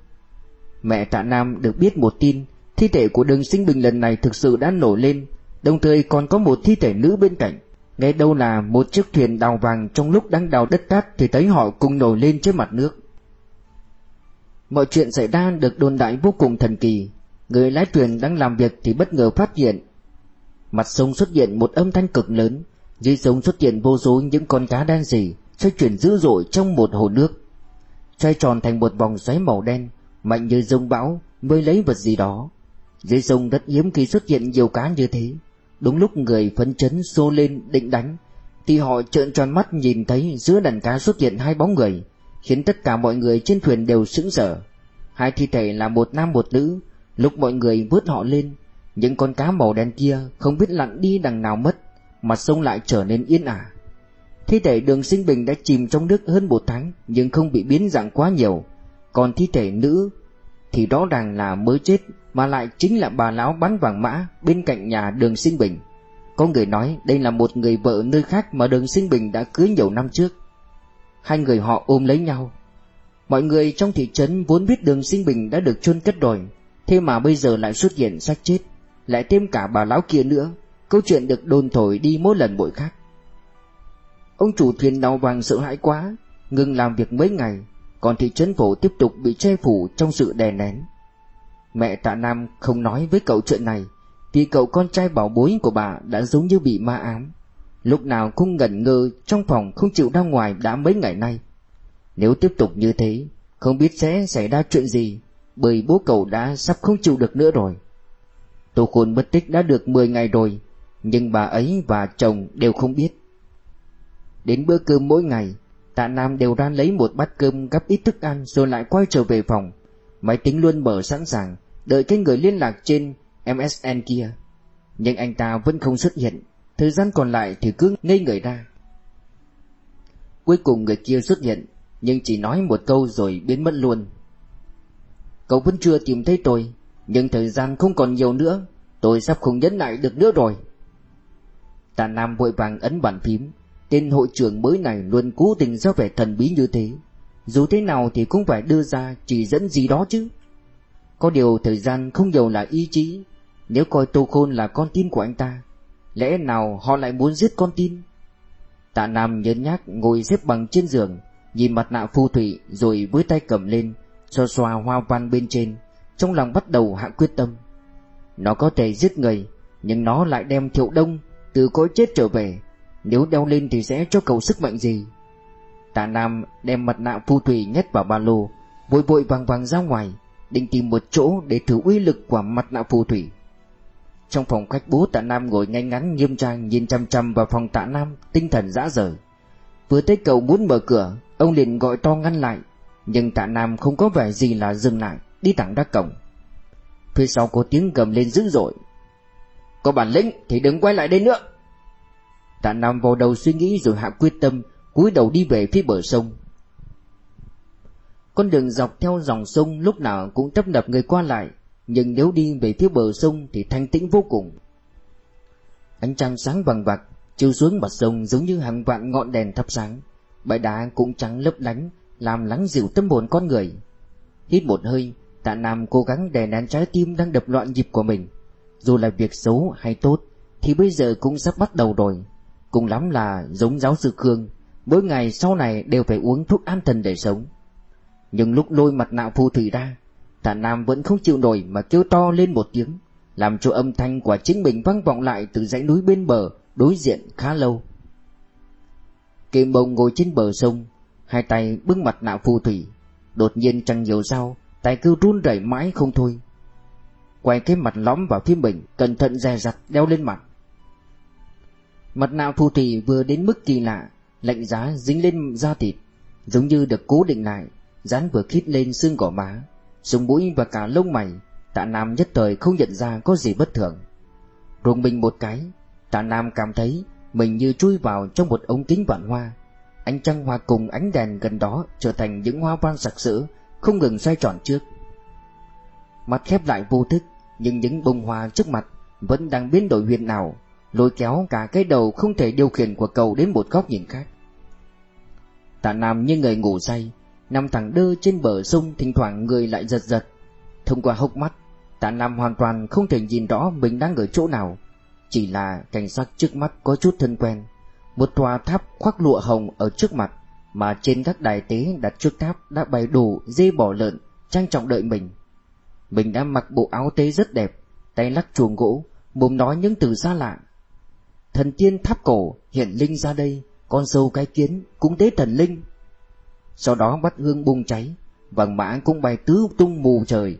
Mẹ tạ Nam được biết một tin, thi thể của đường sinh bình lần này thực sự đã nổi lên, đồng thời còn có một thi thể nữ bên cạnh. Nghe đâu là một chiếc thuyền đào vàng trong lúc đang đào đất cát thì thấy họ cùng nổi lên trên mặt nước. Mọi chuyện xảy ra được đồn đại vô cùng thần kỳ. Người lái thuyền đang làm việc thì bất ngờ phát hiện Mặt sông xuất hiện một âm thanh cực lớn, dưới sông xuất hiện vô số những con cá đen sì xoay chuyển dữ dội trong một hồ nước. Xoay tròn thành một vòng xoáy màu đen, mạnh như rông bão, mới lấy vật gì đó. Dưới sông rất hiếm khi xuất hiện nhiều cá như thế. Đúng lúc người phấn chấn xô lên định đánh, thì họ trợn tròn mắt nhìn thấy giữa đàn cá xuất hiện hai bóng người, khiến tất cả mọi người trên thuyền đều sững sờ. Hai thi thể là một nam một nữ, lúc mọi người vớt họ lên, những con cá màu đen kia không biết lặn đi đằng nào mất, mặt sông lại trở nên yên ả. Thi thể đường sinh bình đã chìm trong nước hơn một tháng nhưng không bị biến dạng quá nhiều. Còn thi thể nữ thì rõ ràng là mới chết mà lại chính là bà lão bán vàng mã bên cạnh nhà đường sinh bình. Có người nói đây là một người vợ nơi khác mà đường sinh bình đã cưới nhiều năm trước. Hai người họ ôm lấy nhau. Mọi người trong thị trấn vốn biết đường sinh bình đã được chôn cất rồi, thế mà bây giờ lại xuất hiện xác chết lại thêm cả bà lão kia nữa, câu chuyện được đồn thổi đi mỗi lần mỗi khác. Ông chủ thuyền đào vàng sợ hãi quá, ngừng làm việc mấy ngày, còn thị trấn phổ tiếp tục bị che phủ trong sự đè nén. Mẹ tạ Nam không nói với cậu chuyện này Vì cậu con trai bảo bối của bà đã giống như bị ma ám Lúc nào cũng ngẩn ngơ trong phòng không chịu ra ngoài đã mấy ngày nay. Nếu tiếp tục như thế, Không biết sẽ xảy ra chuyện gì, Bởi bố cậu đã sắp không chịu được nữa rồi. Tô Khôn mất tích đã được 10 ngày rồi, Nhưng bà ấy và chồng đều không biết. Đến bữa cơm mỗi ngày, Tạ Nam đều ra lấy một bát cơm gắp ít thức ăn rồi lại quay trở về phòng. Máy tính luôn mở sẵn sàng, Đợi cái người liên lạc trên MSN kia. Nhưng anh ta vẫn không xuất hiện. Thời gian còn lại thì cứ ngây người ra. Cuối cùng người kia xuất hiện, Nhưng chỉ nói một câu rồi biến mất luôn. Cậu vẫn chưa tìm thấy tôi, Nhưng thời gian không còn nhiều nữa, Tôi sắp không nhấn lại được nữa rồi. Tà Nam vội vàng ấn bàn phím, Tên hội trưởng mới này luôn cố tình ra vẻ thần bí như thế. Dù thế nào thì cũng phải đưa ra chỉ dẫn gì đó chứ. Có điều thời gian không nhiều là ý chí, Nếu coi Tô Khôn là con tin của anh ta Lẽ nào họ lại muốn giết con tin? Tạ Nam nhớ nhác ngồi xếp bằng trên giường, Nhìn mặt nạ phù thủy rồi với tay cầm lên, Xoa xoa hoa văn bên trên. Trong lòng bắt đầu hạ quyết tâm. Nó có thể giết người, Nhưng nó lại đem thiệu đông Từ cõi chết trở về. Nếu đeo lên thì sẽ cho cậu sức mạnh gì? Tạ Nam đem mặt nạ phù thủy nhét vào ba lô, Vội vội vàng vàng ra ngoài, Định tìm một chỗ để thử uy lực của mặt nạ phù thủy trong phòng khách bố tạ Nam ngồi ngay ngắn nghiêm trang nhìn chăm chăm vào phòng tạ Nam, tinh thần dã rời. Vừa thấy cậu muốn mở cửa, ông liền gọi to ngăn lại, nhưng tạ Nam không có vẻ gì là dừng lại, đi thẳng ra cổng. Phía sau có tiếng gầm lên dữ dội. Có bản lĩnh thì đừng quay lại đây nữa. Tạ Nam vào đầu suy nghĩ rồi hạ quyết tâm, cúi đầu đi về phía bờ sông. Con đường dọc theo dòng sông lúc nào cũng tấp nập người qua lại, nhưng nếu đi về phía bờ sông thì thanh tĩnh vô cùng. Ánh trăng sáng vàng vặc, chiếu xuống mặt sông giống như hàng vạn ngọn đèn thắp sáng, bãi đá cũng trắng lấp lánh, làm lắng dịu tâm hồn con người. Hít một hơi, Tạ Nam cố gắng đè nén trái tim đang đập loạn nhịp của mình. Dù là việc xấu hay tốt, thì bây giờ cũng sắp bắt đầu rồi. Cùng lắm là giống giáo sư Khương, mỗi ngày sau này đều phải uống thuốc an thần để sống. Nhưng lúc lôi mặt nạ phù thủy ra, Tà Nam vẫn không chịu nổi mà kêu to lên một tiếng, làm cho âm thanh của chính mình vang vọng lại từ dãy núi bên bờ, đối diện khá lâu. Kim bông ngồi trên bờ sông, hai tay bưng mặt nạ phù thủy, đột nhiên chẳng nhiều sao, tay cứ run rẩy mãi không thôi. Quay cái mặt lõm vào phía mình, cẩn thận dè dặt đeo lên mặt. Mặt nạ phù thủy vừa đến mức kỳ lạ, lạnh giá dính lên da thịt, giống như được cố định lại, dán vừa khít lên xương gò má súng mũi và cả lông mày, Tạ Nam nhất thời không nhận ra có gì bất thường. Rùng mình một cái, Tạ Nam cảm thấy Mình như chui vào trong một ống kính vạn hoa. Ánh trăng hòa cùng ánh đèn gần đó Trở thành những hoa văn sặc sỡ, Không ngừng xoay tròn trước. Mặt khép lại vô thức, Nhưng những bông hoa trước mặt Vẫn đang biến đổi huyền ảo, Lôi kéo cả cái đầu không thể điều khiển của cậu Đến một góc nhìn khác. Tạ Nam như người ngủ say nằm thẳng đơ trên bờ sông thỉnh thoảng người lại giật giật. Thông qua hốc mắt, Tạ Nam hoàn toàn không thể nhìn rõ mình đang ở chỗ nào. Chỉ là cảnh sắc trước mắt có chút thân quen. Một tòa tháp khoác lụa hồng ở trước mặt, mà trên các đài tế đặt trước tháp đã bày đủ dê bò lợn, trang trọng đợi mình. Mình đã mặc bộ áo tế rất đẹp, tay lắc chuồng gỗ, mồm nói những từ xa lạ. Thần tiên tháp cổ hiện linh ra đây, con sâu cái kiến, cũng tế thần linh sau đó bắt hương bung cháy, vàng mã cũng bay tứ tung mù trời.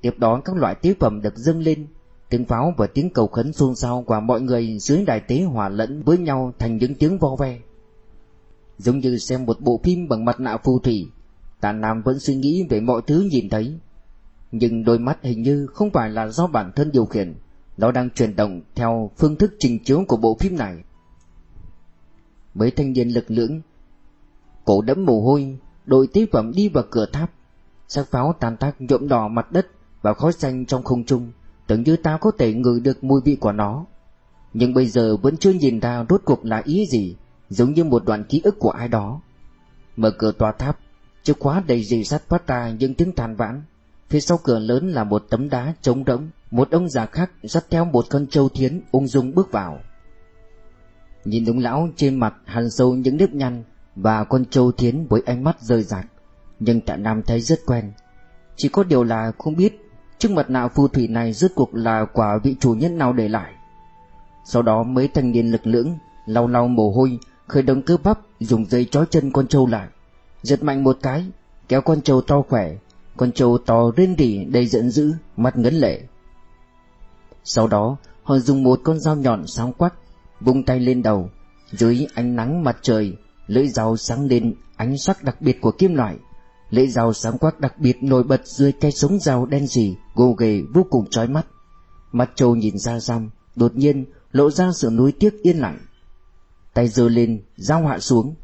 Tiếp đó các loại tế phẩm được dâng lên, tiếng pháo và tiếng cầu khấn xôn xao và mọi người dưới đài tế hòa lẫn với nhau thành những tiếng vo ve. Giống như xem một bộ phim bằng mặt nạ phù thủy, Tạ Nam vẫn suy nghĩ về mọi thứ nhìn thấy. Nhưng đôi mắt hình như không phải là do bản thân điều khiển, nó đang chuyển động theo phương thức trình chiếu của bộ phim này. Mấy thanh niên lực lưỡng cổ đẫm mồ hôi, đội tế phẩm đi vào cửa tháp. Sắc pháo tàn tác nhuộm đỏ mặt đất và khói xanh trong không trung, tưởng như ta có thể ngửi được mùi vị của nó. Nhưng bây giờ vẫn chưa nhìn ra rốt cuộc là ý gì, giống như một đoạn ký ức của ai đó. Mở cửa tòa tháp, chìa khóa đầy dì sắt phát ra những tiếng than vãn. Phía sau cửa lớn là một tấm đá trống rỗng, một ông già khác dắt theo một con trâu thiến ung dung bước vào. Nhìn đúng lão trên mặt hằn sâu những nếp nhăn, và con trâu thiến với ánh mắt rơi rạc, nhưng tạ Nam thấy rất quen. Chỉ có điều là không biết Chiếc mặt nạ phù thủy này rốt cuộc là quả vị chủ nhân nào để lại. Sau đó mấy thanh niên lực lưỡng Lau lau mồ hôi Khởi động cơ bắp Dùng dây trói chân con trâu lại. Giật mạnh một cái Kéo con trâu to khỏe Con trâu to rên rỉ đầy giận dữ Mặt ngấn lệ. Sau đó họ dùng một con dao nhọn sáng quắc Vung tay lên đầu Dưới ánh nắng mặt trời Lưỡi dao sáng lên, ánh sắc đặc biệt của kim loại. Lưỡi dao sáng quắc đặc biệt nổi bật dưới cây sống dao đen sì Gồ ghề, vô cùng chói mắt. Mặt trâu nhìn ra răm, Đột nhiên lộ ra sự nuối tiếc yên lặng. Tay giơ lên dao hạ xuống.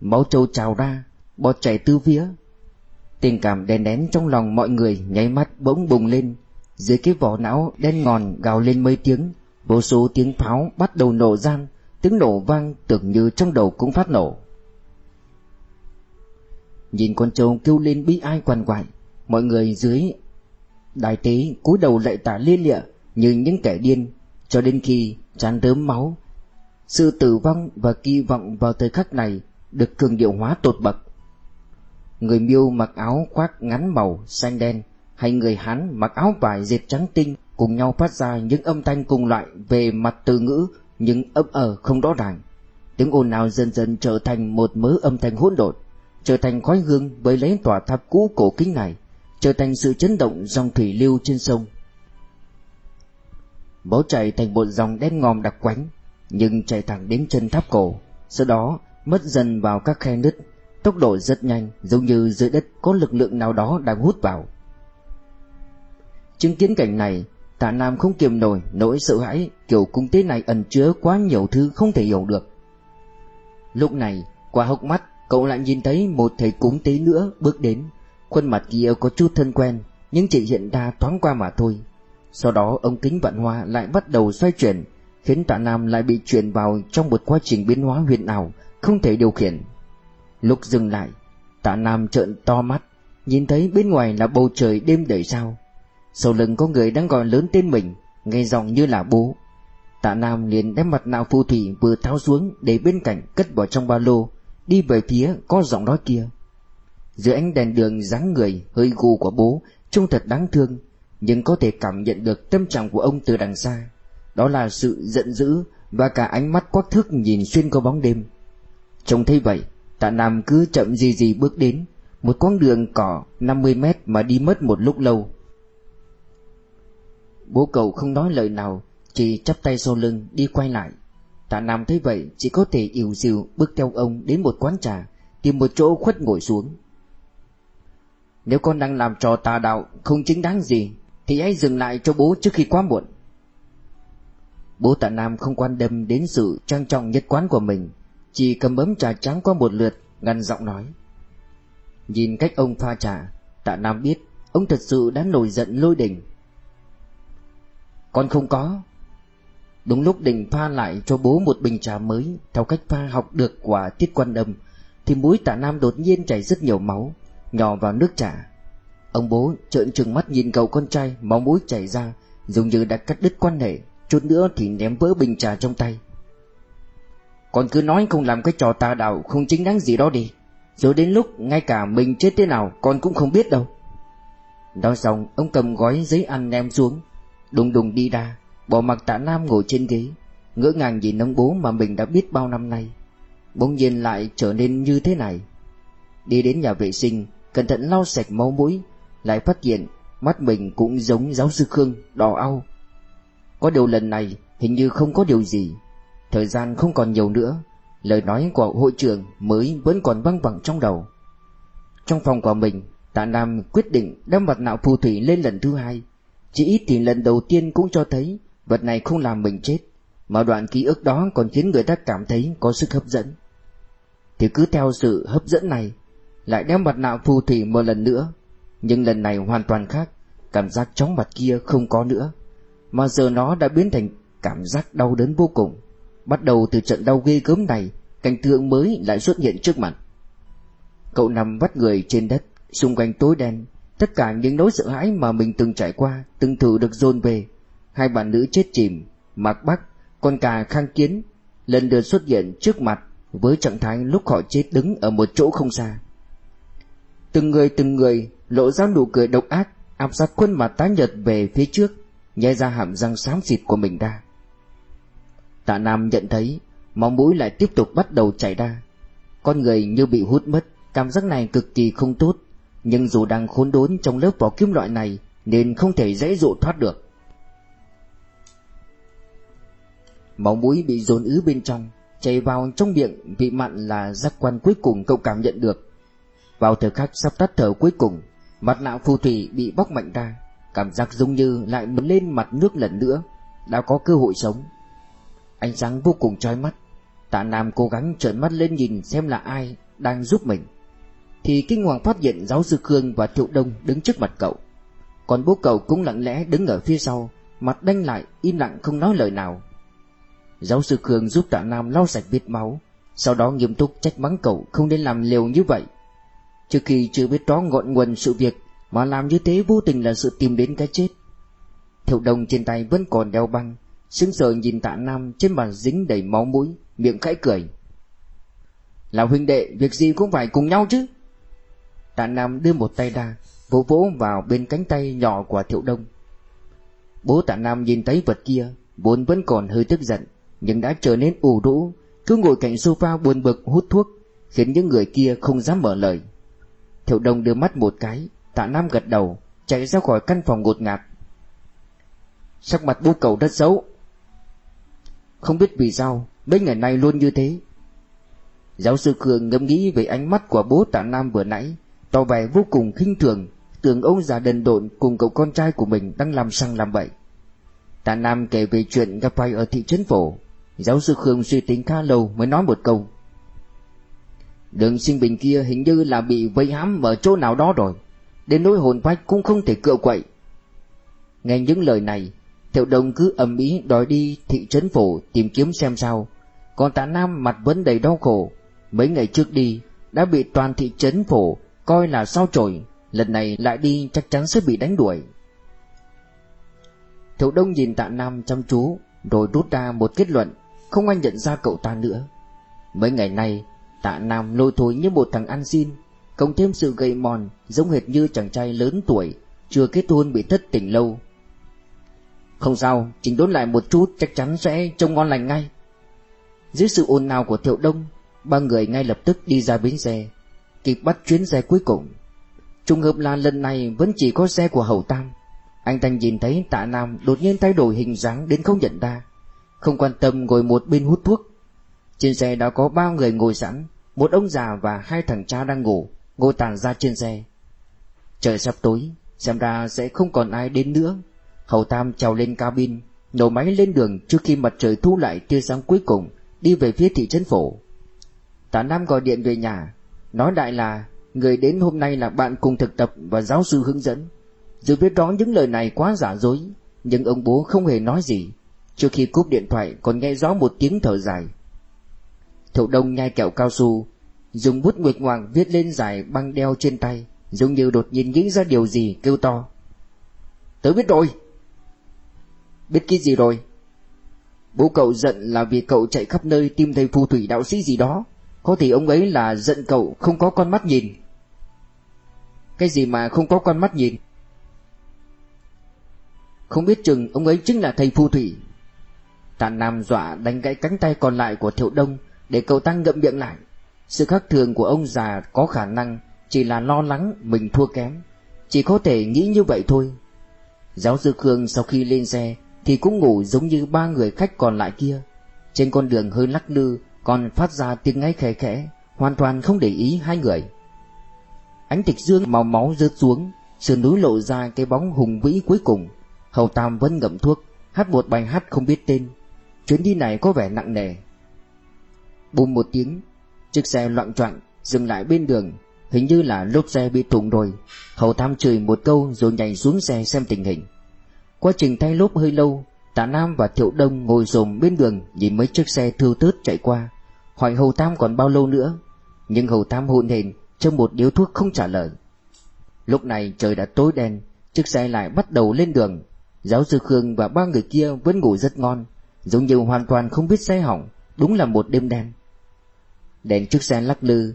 Máu trâu trào ra, Bọt chảy tứ phía. Tình cảm đè nén trong lòng mọi người nháy mắt bỗng bùng lên. Dưới cái vỏ não đen ngòn gào lên mấy tiếng, Vô số tiếng pháo bắt đầu nổ gian Tiếng nổ vang tưởng như trong đầu cũng phát nổ. Nhìn con trâu kêu lên bi ai quằn quại, Mọi người dưới Đại tế cúi đầu lại tả liên lịa Như những kẻ điên, Cho đến khi chán đớm máu. Sự tử vong và kỳ vọng vào thời khắc này Được cường điệu hóa tột bậc. Người miêu mặc áo khoác ngắn màu xanh đen Hay người Hán mặc áo vải dệt trắng tinh Cùng nhau phát ra những âm thanh cùng loại Về mặt từ ngữ nhưng ấp ở không rõ ràng Tiếng ồn nào dần dần trở thành một mớ âm thanh hỗn độn trở thành khói hương với lấy tòa tháp cũ cổ kính này, trở thành sự chấn động dòng thủy lưu trên sông. Máu chảy thành một dòng đen ngòm đặc quánh, nhưng chảy thẳng đến chân tháp cổ, sau đó mất dần vào các khe nứt, tốc độ rất nhanh, giống như dưới đất có lực lượng nào đó đang hút vào. Chứng kiến cảnh này, Tạ Nam không kiềm nổi nỗi sợ hãi, kiểu cung tế này ẩn chứa quá nhiều thứ không thể hiểu được. Lúc này, qua hốc mắt, Cậu lại nhìn thấy một thầy cúng tế nữa bước đến. Khuôn mặt kia có chút thân quen Nhưng chỉ hiện ra thoáng qua mà thôi. Sau đó ông kính vạn hoa lại bắt đầu xoay chuyển Khiến tạ Nam lại bị chuyển vào trong một quá trình biến hóa huyền ảo Không thể điều khiển. Lúc dừng lại Tạ Nam trợn to mắt Nhìn thấy bên ngoài là bầu trời đêm đầy sao. Sau lưng có người đang gọi lớn tên mình Nghe giọng như là bố Tạ Nam liền đem mặt nạ phù thủy vừa tháo xuống Để bên cạnh cất vào trong ba lô đi về phía có giọng nói kia. Dưới ánh đèn đường dáng người hơi gù của bố trông thật đáng thương, nhưng có thể cảm nhận được tâm trạng của ông từ đằng xa. Đó là sự giận dữ và cả ánh mắt quắc thước nhìn xuyên qua bóng đêm. Trông thấy vậy, tạ Nam cứ chậm gì gì bước đến, một con đường cỏ 50 mét mà đi mất một lúc lâu. Bố cậu không nói lời nào, chỉ chắp tay sau lưng đi quay lại. Tạ Nam thấy vậy chỉ có thể yếu dịu bước theo ông đến một quán trà, tìm một chỗ khuất ngồi xuống. Nếu con đang làm trò tà đạo không chính đáng gì, thì hãy dừng lại cho bố trước khi quá muộn. Bố Tạ Nam không quan tâm đến sự trang trọng nhất quán của mình, chỉ cầm ấm trà trắng qua một lượt, ngăn giọng nói. Nhìn cách ông pha trà, Tạ Nam biết ông thật sự đã nổi giận lôi đình. Con không có, Đúng lúc định pha lại cho bố một bình trà mới Theo cách pha học được của tiết quan âm Thì mũi tạ nam đột nhiên chảy rất nhiều máu Nhỏ vào nước trà. Ông bố trợn trừng mắt nhìn cậu con trai Máu mũi chảy ra Dường như đã cắt đứt quan hệ Chút nữa thì ném vỡ bình trà trong tay. Còn cứ nói không làm cái trò tà đạo Không chính đáng gì đó đi. Rồi đến lúc ngay cả mình chết thế nào Con cũng không biết đâu. Nói xong ông cầm gói giấy ăn ném xuống. Đùng đùng đi ra, Bỏ mặc tạ Nam ngồi trên ghế, Ngỡ ngàng nhìn ông bố mà mình đã biết bao năm nay. Bỗng nhiên lại trở nên như thế này. Đi đến nhà vệ sinh, Cẩn thận lau sạch máu mũi, Lại phát hiện Mắt mình cũng giống giáo sư Khương, Đỏ au. Có điều lần này hình như không có điều gì. Thời gian không còn nhiều nữa, Lời nói của hội trưởng mới vẫn còn văng vẳng trong đầu. Trong phòng của mình, Tạ Nam quyết định đem mặt nạ phù thủy lên lần thứ hai. Chỉ ít thì lần đầu tiên cũng cho thấy Vật này không làm mình chết, Mà đoạn ký ức đó còn khiến người ta cảm thấy có sức hấp dẫn. Thì cứ theo sự hấp dẫn này, Lại đem mặt nạ phù thủy một lần nữa, Nhưng lần này hoàn toàn khác, Cảm giác chóng mặt kia không có nữa, Mà giờ nó đã biến thành cảm giác đau đớn vô cùng, Bắt đầu từ trận đau ghê gớm này, Cảnh tượng mới lại xuất hiện trước mặt. Cậu nằm vắt người trên đất, Xung quanh tối đen Tất cả những nỗi sợ hãi mà mình từng trải qua Từng thử được dồn về hai bạn nữ chết chìm, Mạc Bắc, con cà khang kiến, lần lượt xuất hiện trước mặt với trạng thái lúc họ chết đứng ở một chỗ không xa. Từng người từng người lộ ra nụ cười độc ác, áp sát khuôn mặt tái nhợt về phía trước, nhai ra hàm răng xám xịt của mình ra. Tạ Nam nhận thấy máu mũi lại tiếp tục bắt đầu chảy ra. Con người như bị hút mất, cảm giác này cực kỳ không tốt, nhưng dù đang khốn đốn trong lớp vỏ kim loại này nên không thể dễ dụ thoát được. Máu mũi bị dồn ứ bên trong, chảy vào trong miệng vị mặn là giác quan cuối cùng cậu cảm nhận được. Vào thời khắc sắp tắt thở cuối cùng, mặt nạ phù thủy bị bóc mạnh ra, cảm giác giống như lại muốn lên mặt nước lần nữa, đã có cơ hội sống. Ánh sáng vô cùng chói mắt, Tạ Nam cố gắng trợn mắt lên nhìn xem là ai đang giúp mình. Thì kinh hoàng phát hiện giáo sư Khương và Thiệu Đông đứng trước mặt cậu. Còn bố cậu cũng lặng lẽ đứng ở phía sau, mặt đanh lại, im lặng không nói lời nào. Giáo sư Khương giúp Tạ Nam lau sạch vết máu, sau đó nghiêm túc trách mắng cậu không nên làm liều như vậy. Trước khi chưa biết rõ ngọn nguồn sự việc mà làm như thế vô tình là sự tìm đến cái chết. Thiệu Đông trên tay vẫn còn đeo băng, sững sờ nhìn Tạ Nam trên bàn dính đầy máu mũi, miệng khẽ cười. Là huynh đệ, việc gì cũng phải cùng nhau chứ. Tạ Nam đưa một tay ra, vỗ vỗ vào bên cánh tay nhỏ của Thiệu Đông. Bố Tạ Nam nhìn thấy vật kia, vốn vẫn còn hơi tức giận, nhưng đã trở nên ủ rũ, cứ ngồi cạnh sofa buồn bực hút thuốc, khiến những người kia không dám mở lời. Thiệu Đông đưa mắt một cái, Tạ Nam gật đầu, chạy ra khỏi căn phòng ngột ngạt. Sắc mặt bố cậu rất xấu. Không biết vì sao, mấy ngày nay luôn như thế. Giáo sư Cường ngẫm nghĩ về ánh mắt của bố Tạ Nam vừa nãy, tỏ vẻ vô cùng khinh thường, tưởng ông già đần độn cùng cậu con trai của mình đang làm sang làm bậy. Tạ Nam kể về chuyện gặp phải ở thị trấn phổ, giáo sư Khương suy tính khá lâu mới nói một câu. Đường sinh bình kia hình như là bị vây hãm ở chỗ nào đó rồi, đến nỗi hồn phách cũng không thể cựa quậy. Nghe những lời này, Thiệu Đông cứ ầm ĩ đòi đi thị trấn phổ tìm kiếm xem sao, còn Tạ Nam mặt vẫn đầy đau khổ, mấy ngày trước đi đã bị toàn thị trấn phổ coi là sao chổi, lần này lại đi chắc chắn sẽ bị đánh đuổi. Thiệu Đông nhìn Tạ Nam chăm chú, rồi rút ra một kết luận, không ai nhận ra cậu ta nữa. Mấy ngày nay, Tạ Nam lôi thôi như một thằng ăn xin, cộng thêm sự gầy mòn, giống hệt như chàng trai lớn tuổi, chưa kết hôn bị thất tình lâu. Không sao, chỉnh đốn lại một chút chắc chắn sẽ trông ngon lành ngay. Dưới sự ồn ào của Thiệu Đông, ba người ngay lập tức đi ra bến xe, kịp bắt chuyến xe cuối cùng. Trùng hợp là lần này vẫn chỉ có xe của Hầu Tam. Anh ta nhìn thấy tạ Nam đột nhiên thay đổi hình dáng đến không nhận ra, không quan tâm ngồi một bên hút thuốc. Trên xe đã có ba người ngồi sẵn, một ông già và hai thằng cha đang ngủ, ngồi tàn ra trên xe. Trời sắp tối, xem ra sẽ không còn ai đến nữa. Hầu Tam trèo lên cabin, nổ máy lên đường trước khi mặt trời thu lại tia sáng cuối cùng, đi về phía thị trấn phổ. Tạ Nam gọi điện về nhà, nói đại là người đến hôm nay là bạn cùng thực tập và giáo sư hướng dẫn. Dù biết rõ những lời này quá giả dối, nhưng ông bố không hề nói gì. Trước khi cúp điện thoại còn nghe rõ một tiếng thở dài. Thậu đông nhai kẹo cao su, dùng bút nguyệt hoàng viết lên dài băng đeo trên tay, giống như đột nhiên nghĩ ra điều gì kêu to. Tớ biết rồi. Biết cái gì rồi? Bố cậu giận là vì cậu chạy khắp nơi tìm thầy phù thủy đạo sĩ gì đó. Có thể ông ấy là giận cậu, không có con mắt nhìn. Cái gì mà không có con mắt nhìn? Không biết chừng ông ấy chính là thầy phù thủy. Tàn Nam dọa đánh gãy cánh tay còn lại của Thiệu Đông để cậu tăng ngậm miệng lại. Sự khác thường của ông già có khả năng chỉ là lo lắng mình thua kém. Chỉ có thể nghĩ như vậy thôi. Giáo sư Khương sau khi lên xe thì cũng ngủ giống như ba người khách còn lại kia. Trên con đường hơi lắc lư còn phát ra tiếng ngáy khẽ khẽ, hoàn toàn không để ý hai người. Ánh tịch dương màu máu rớt xuống, sườn núi lộ ra cái bóng hùng vĩ cuối cùng. Hầu Tam vẫn ngậm thuốc, hát một bài hát không biết tên. Chuyến đi này có vẻ nặng nề. Bùm một tiếng, chiếc xe loạn choạng dừng lại bên đường, hình như là lốp xe bị thủng rồi. Hầu Tam chửi một câu rồi nhảy xuống xe xem tình hình. Quá trình thay lốp hơi lâu, Tạ Nam và Thiệu Đông ngồi rồm bên đường nhìn mấy chiếc xe thưa tớt chạy qua, hỏi Hầu Tam còn bao lâu nữa, nhưng Hầu Tam hôn hển trong một điếu thuốc không trả lời. Lúc này trời đã tối đen, chiếc xe lại bắt đầu lên đường. Giáo sư Khương và ba người kia vẫn ngủ rất ngon, giống như hoàn toàn không biết xe hỏng, đúng là một đêm đen. Đèn chiếc xe lắc lư,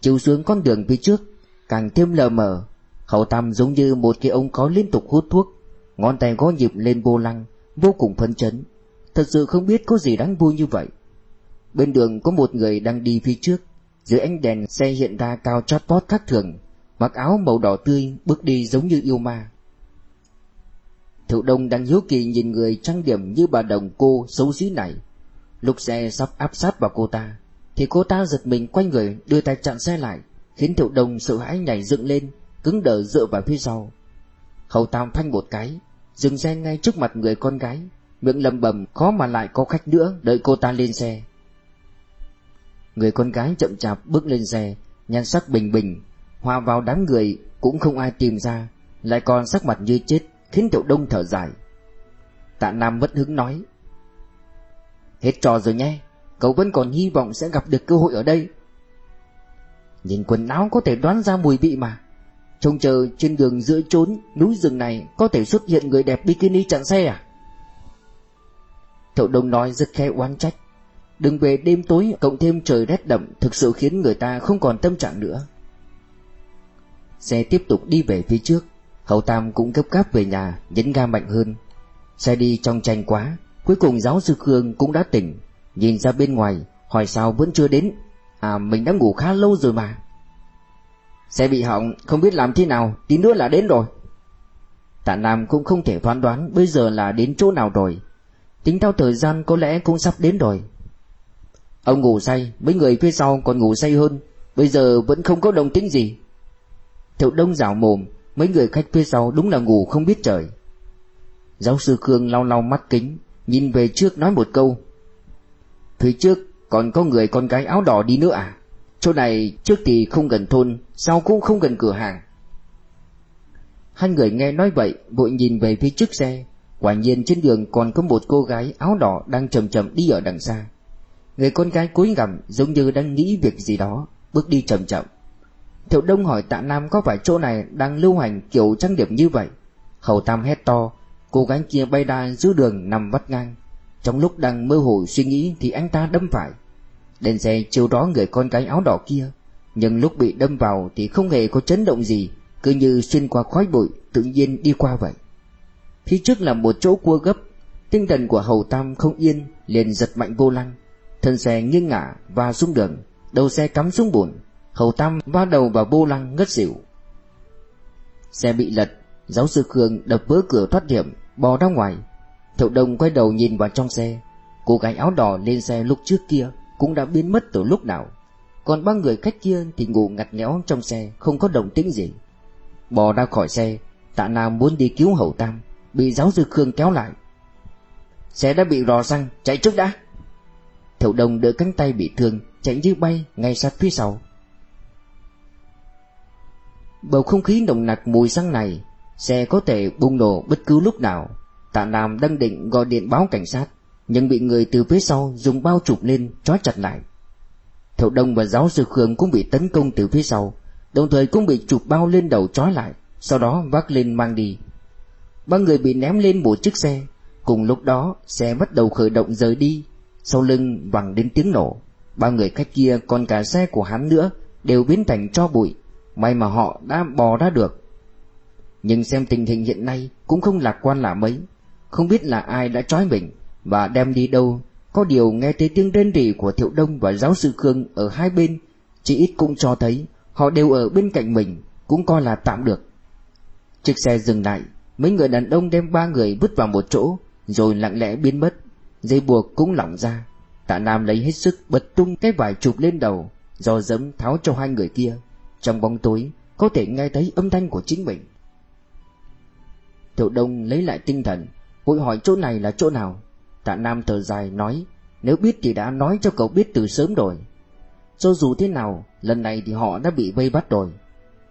chiếu xuống con đường phía trước, càng thêm lờ mờ. Khẩu Tam giống như một cái ống có liên tục hút thuốc Ngón tay gõ nhịp lên vô lăng Vô cùng phấn chấn Thật sự không biết có gì đáng vui như vậy Bên đường có một người đang đi phía trước. Dưới ánh đèn, xe hiện ra cao chót vót khác thường. Mặc áo màu đỏ tươi, Bước đi giống như yêu ma. Thiệu Đông đang hiếu kỳ nhìn người trang điểm như bà đồng cô xấu xí này. Lúc xe sắp áp sát vào cô ta, Thì cô ta giật mình quay người đưa tay chặn xe lại, Khiến Thiệu Đông sợ hãi nhảy dựng lên, Cứng đờ dựa vào phía sau. Hầu Tam phanh một cái, Dừng xe ngay trước mặt người con gái. Miệng lầm bầm, khó mà lại có khách nữa, Đợi cô ta lên xe. Người con gái chậm chạp bước lên xe, Nhan sắc bình bình, Hòa vào đám người cũng không ai tìm ra, Lại còn sắc mặt như chết, Khiến Tiểu Đông thở dài. Tạ Nam bất hứng nói, Hết trò rồi nhé, Cậu vẫn còn hy vọng sẽ gặp được cơ hội ở đây. Nhìn quần áo có thể đoán ra mùi vị mà, Trông chờ trên đường giữa trốn núi rừng này Có thể xuất hiện người đẹp bikini chặn xe à? Thậu Đông nói rất khe oán trách. Đừng về đêm tối, cộng thêm trời rét đậm, Thực sự khiến người ta không còn tâm trạng nữa. Xe tiếp tục đi về phía trước. Hậu Tam cũng gấp gáp về nhà, Nhấn ga mạnh hơn. Xe đi trong tranh quá, Cuối cùng giáo sư Khương cũng đã tỉnh. Nhìn ra bên ngoài, Hỏi sao vẫn chưa đến? À mình đã ngủ khá lâu rồi mà. Xe bị hỏng, Không biết làm thế nào, Tí nữa là đến rồi. Tạ Nam cũng không thể phán đoán Bây giờ là đến chỗ nào rồi. Tính theo thời gian có lẽ cũng sắp đến rồi. Ông ngủ say, Mấy người phía sau còn ngủ say hơn. Bây giờ vẫn không có đồng tính gì. Thiệu đông rảo mồm, Mấy người khách phía sau đúng là ngủ không biết trời. Giáo sư Khương lau lau mắt kính, Nhìn về trước nói một câu. Phía trước còn có người con gái áo đỏ đi nữa à? Chỗ này trước thì không gần thôn, Sau cũng không gần cửa hàng. Hai người nghe nói vậy, Vội nhìn về phía trước xe. Quả nhiên trên đường còn có một cô gái áo đỏ Đang chậm chậm đi ở đằng xa. Người con gái cúi gằm Giống như đang nghĩ việc gì đó, Bước đi chậm chậm. Thiệu Đông hỏi Tạ Nam có phải chỗ này đang lưu hành kiểu trang điểm như vậy? Hầu Tam hét to, Cô gái kia bay đa giữa đường nằm vắt ngang. Trong lúc đang mơ hồ suy nghĩ Thì anh ta đâm phải. Đèn xe chiếu đó người con gái áo đỏ kia. Nhưng lúc bị đâm vào Thì không hề có chấn động gì, Cứ như xuyên qua khói bụi, Tự nhiên đi qua vậy. Phía trước là một chỗ cua gấp, Tinh thần của Hầu Tam không yên, liền giật mạnh vô lăng. Thân xe nghiêng ngả và xuống đường, Đầu xe cắm xuống bùn, Hầu Tam va đầu vào vô lăng ngất xỉu. Xe bị lật, Giáo sư Khương đập vỡ cửa thoát hiểm, Bò ra ngoài. Thiệu Đông quay đầu nhìn vào trong xe, Cô gái áo đỏ lên xe lúc trước kia Cũng đã biến mất từ lúc nào. Còn ba người khách kia thì ngủ ngặt nghẽo trong xe, Không có động tĩnh gì. Bò ra khỏi xe, Tạ Nam muốn đi cứu Hậu Tam, Bị giáo sư Khương kéo lại. Xe đã bị rò xăng chạy trước đã. Thiệu đồng đỡ cánh tay bị thương, Chạy như bay ngay sát phía sau. Bầu không khí nồng nặc mùi xăng này Xe có thể bùng nổ bất cứ lúc nào. Tạ Nam đang định gọi điện báo cảnh sát, Nhưng bị người từ phía sau dùng bao chụp lên trói chặt lại. Thiệu Đông và giáo sư Khương cũng bị tấn công từ phía sau, Đồng thời cũng bị chụp bao lên đầu trói lại, Sau đó vác lên mang đi. Ba người bị ném lên một chiếc xe, Cùng lúc đó xe bắt đầu khởi động rời đi. Sau lưng vẳng đến tiếng nổ. Ba người khách kia, còn cả xe của hắn nữa, Đều biến thành cho bụi. May mà họ đã bò ra được. Nhưng xem tình hình hiện nay, Cũng không lạc quan là mấy. Không biết là ai đã trói mình Và đem đi đâu. Có điều nghe thấy tiếng rên rỉ của Thiệu Đông và giáo sư Khương Ở hai bên, Chỉ ít cũng cho thấy Họ đều ở bên cạnh mình, Cũng coi là tạm được. Chiếc xe dừng lại, Mấy người đàn ông đem ba người vứt vào một chỗ, Rồi lặng lẽ biến mất. Dây buộc cũng lỏng ra. Tạ Nam lấy hết sức bật tung cái vải chụp lên đầu, Do giấm tháo cho hai người kia. Trong bóng tối, Có thể nghe thấy âm thanh của chính mình. Thiệu Đông lấy lại tinh thần, Vội hỏi chỗ này là chỗ nào? Tạ Nam thở dài nói, Nếu biết thì đã nói cho cậu biết từ sớm rồi. Cho dù thế nào, Lần này thì họ đã bị vây bắt rồi.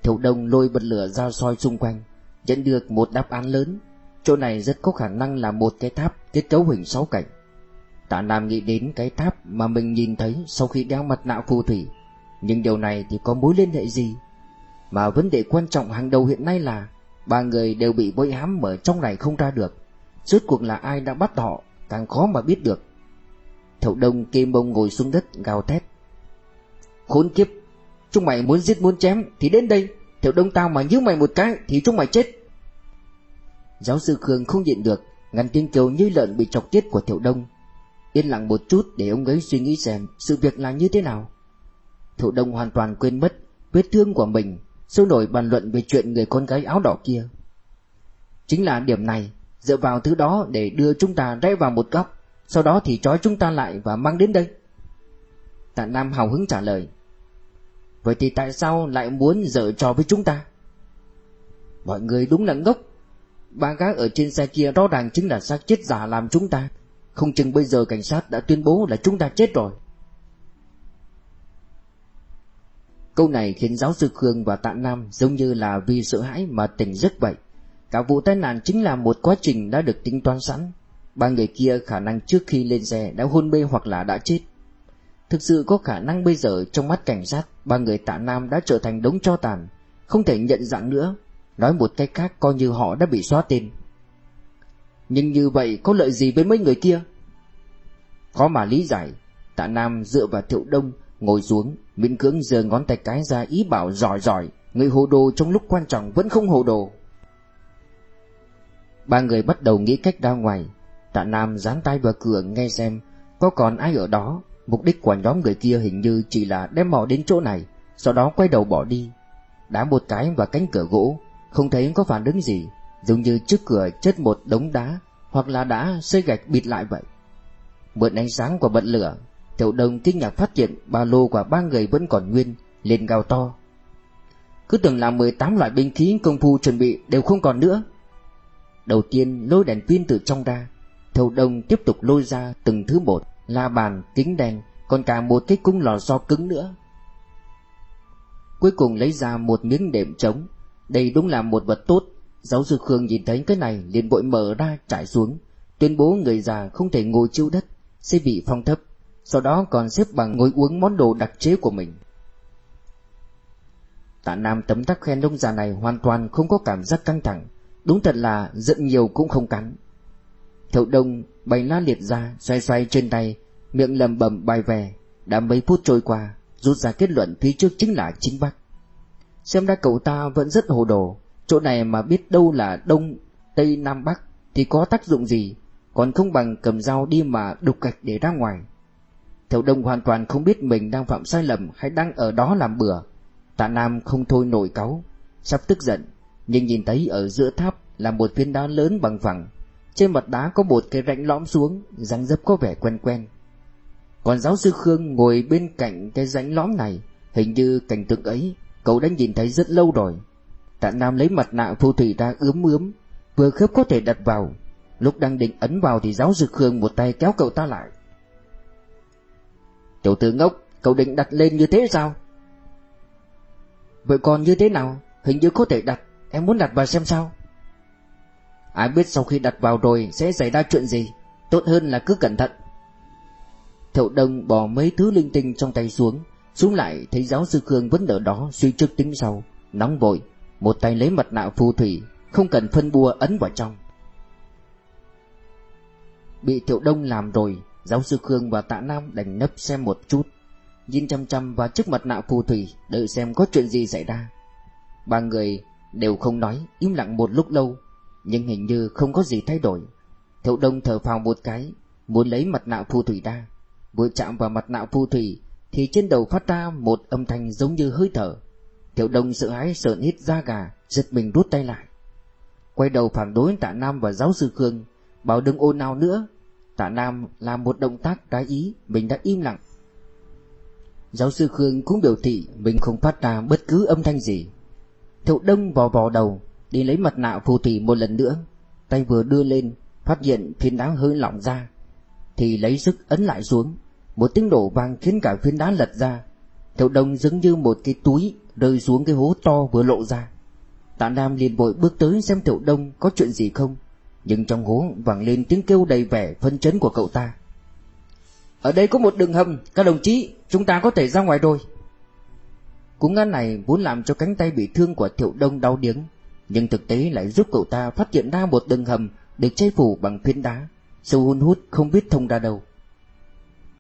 Thiệu Đông lôi bật lửa ra soi xung quanh Dẫn được một đáp án lớn. Chỗ này rất có khả năng là một cái tháp Kết cấu hình sáu cạnh Tạ Nam nghĩ đến cái tháp mà mình nhìn thấy Sau khi đeo mặt nạ phù thủy. Nhưng điều này thì có mối liên hệ gì? Mà vấn đề quan trọng hàng đầu hiện nay là Ba người đều bị vây hãm ở trong này không ra được. Rốt cuộc là ai đã bắt họ, Càng khó mà biết được. Thậu đông kim bông ngồi xuống đất gào thét. Khốn kiếp, Chúng mày muốn giết muốn chém thì đến đây. Thậu đông tao mà nhíu mày một cái Thì chúng mày chết. Giáo sư Khương không nhịn được, Ngăn tiếng kêu như lợn bị chọc tiết của Thiệu đông. Yên lặng một chút để ông ấy suy nghĩ xem Sự việc là như thế nào. Thủ đông hoàn toàn quên mất Vết thương của mình Sôi nổi bàn luận về chuyện người con gái áo đỏ kia. Chính là điểm này, Dựa vào thứ đó để đưa chúng ta rẽ vào một góc, Sau đó thì trói chúng ta lại và mang đến đây. Tạ Nam hào hứng trả lời, Vậy thì tại sao lại muốn dở trò với chúng ta? Mọi người đúng là ngốc. Ba gác ở trên xe kia rõ ràng chính là xác chết giả làm chúng ta. Không chừng bây giờ cảnh sát đã tuyên bố là chúng ta chết rồi. Câu này khiến giáo sư Khương và Tạ Nam giống như là vì sợ hãi mà tỉnh giấc vậy. Cả vụ tai nạn chính là một quá trình đã được tính toán sẵn. Ba người kia khả năng trước khi lên xe đã hôn mê hoặc là đã chết. Thực sự có khả năng bây giờ trong mắt cảnh sát, Ba người tạ nam đã trở thành đống cho tàn, Không thể nhận dạng nữa. Nói một cách khác, coi như họ đã bị xóa tên. Nhưng như vậy có lợi gì với mấy người kia? Khó mà lý giải, Tạ Nam dựa vào thiệu đông, Ngồi xuống, miễn cưỡng giơ ngón tay cái ra ý bảo giỏi giỏi, Người hồ đồ trong lúc quan trọng vẫn không hồ đồ. Ba người bắt đầu nghĩ cách ra ngoài, Tạ Nam dán tay vào cửa nghe xem Có còn ai ở đó, Mục đích của nhóm người kia hình như chỉ là đem mò đến chỗ này, Sau đó quay đầu bỏ đi. Đá một cái vào cánh cửa gỗ, Không thấy có phản ứng gì. Giống như trước cửa chất một đống đá Hoặc là đá xây gạch bịt lại vậy. Mượn ánh sáng của bật lửa Tiểu đông kinh ngạc phát hiện ba lô của ba người vẫn còn nguyên liền gào to. Cứ tưởng là 18 loại binh khí công phu chuẩn bị đều không còn nữa. Đầu tiên lôi đèn pin từ trong ra Thầu đông tiếp tục lôi ra từng thứ một La bàn, kính đèn Còn cả một cái cung lò xo cứng nữa. Cuối cùng lấy ra một miếng đệm trống Đây đúng là một vật tốt Giáo sư Khương nhìn thấy cái này liền vội mở ra trải xuống, Tuyên bố người già không thể ngồi chiêu đất, Sẽ bị phong thấp, Sau đó còn xếp bằng ngồi uống món đồ đặc chế của mình. Tạ Nam tấm tắc khen đông già này hoàn toàn không có cảm giác căng thẳng, Đúng thật là giận nhiều cũng không cắn. Thậu đông bày lá liệt ra, Xoay xoay trên tay, Miệng lầm bầm bài về Đã mấy phút trôi qua, Rút ra kết luận phía trước chính là chính Bắc Xem ra cậu ta vẫn rất hồ đồ Chỗ này mà biết đâu là Đông, Tây, Nam, Bắc Thì có tác dụng gì? Còn không bằng cầm dao đi mà đục gạch để ra ngoài. Thiệu đông hoàn toàn không biết mình đang phạm sai lầm Hay đang ở đó làm bừa. Tạ Nam không thôi nổi cáu Sắp tức giận Nhưng nhìn thấy ở giữa tháp Là một viên đá lớn bằng phẳng. Trên mặt đá có một cái rãnh lõm xuống răng dấp có vẻ quen quen. Còn giáo sư Khương ngồi bên cạnh cái rãnh lõm này Hình như cảnh tượng ấy Cậu đã nhìn thấy rất lâu rồi. Tạ Nam lấy mặt nạ phù thủy ra ướm ướm, Vừa khớp có thể đặt vào. Lúc đang định ấn vào thì giáo sư Khương một tay kéo cậu ta lại. Tiểu tử ngốc, Cậu định đặt lên như thế sao? Vậy còn như thế nào? Hình như có thể đặt, Em muốn đặt vào xem sao? Ai biết sau khi đặt vào rồi sẽ xảy ra chuyện gì? Tốt hơn là cứ cẩn thận. Thiệu đông bỏ mấy thứ linh tinh trong tay xuống Xuống lại thấy giáo sư Khương vẫn ở đó suy trước tính sau, Nóng vội. Một tay lấy mặt nạ phù thủy Không cần phân bua ấn vào trong Bị thiệu đông làm rồi Giáo sư Khương và tạ Nam đành nấp xem một chút Nhìn chăm chăm vào chiếc mặt nạ phù thủy Đợi xem có chuyện gì xảy ra Ba người đều không nói Im lặng một lúc lâu nhưng hình như không có gì thay đổi. Thiệu Đông thở phào một cái, muốn lấy mặt nạ phù thủy ra. Vừa chạm vào mặt nạ phù thủy thì trên đầu phát ra một âm thanh giống như hơi thở. Thiệu Đông sợ hãi sợn hít da gà, giật mình rút tay lại. Quay đầu phản đối Tạ Nam và giáo sư Khương, bảo đừng ôn nào nữa. Tạ Nam làm một động tác trái ý, mình đã im lặng. Giáo sư Khương cũng biểu thị mình không phát ra bất cứ âm thanh gì. Thiệu Đông vò vò đầu, đi lấy mặt nạ phù thủy một lần nữa tay vừa đưa lên phát hiện phiến đá hơi lỏng ra thì lấy sức ấn lại xuống một tiếng đổ vang khiến cả phiến đá lật ra Thiệu đông giống như một cái túi rơi xuống cái hố to vừa lộ ra. Tạ nam liền vội bước tới xem Tiểu đông có chuyện gì không. Nhưng trong hố vang lên tiếng kêu đầy vẻ phân chấn của cậu ta. Ở đây có một đường hầm các đồng chí chúng ta có thể ra ngoài rồi. Cú ngã này vốn làm cho cánh tay bị thương của thiệu đông đau điếng nhưng thực tế lại giúp cậu ta phát hiện ra một đường hầm được che phủ bằng phiến đá, sâu hun hút không biết thông ra đâu.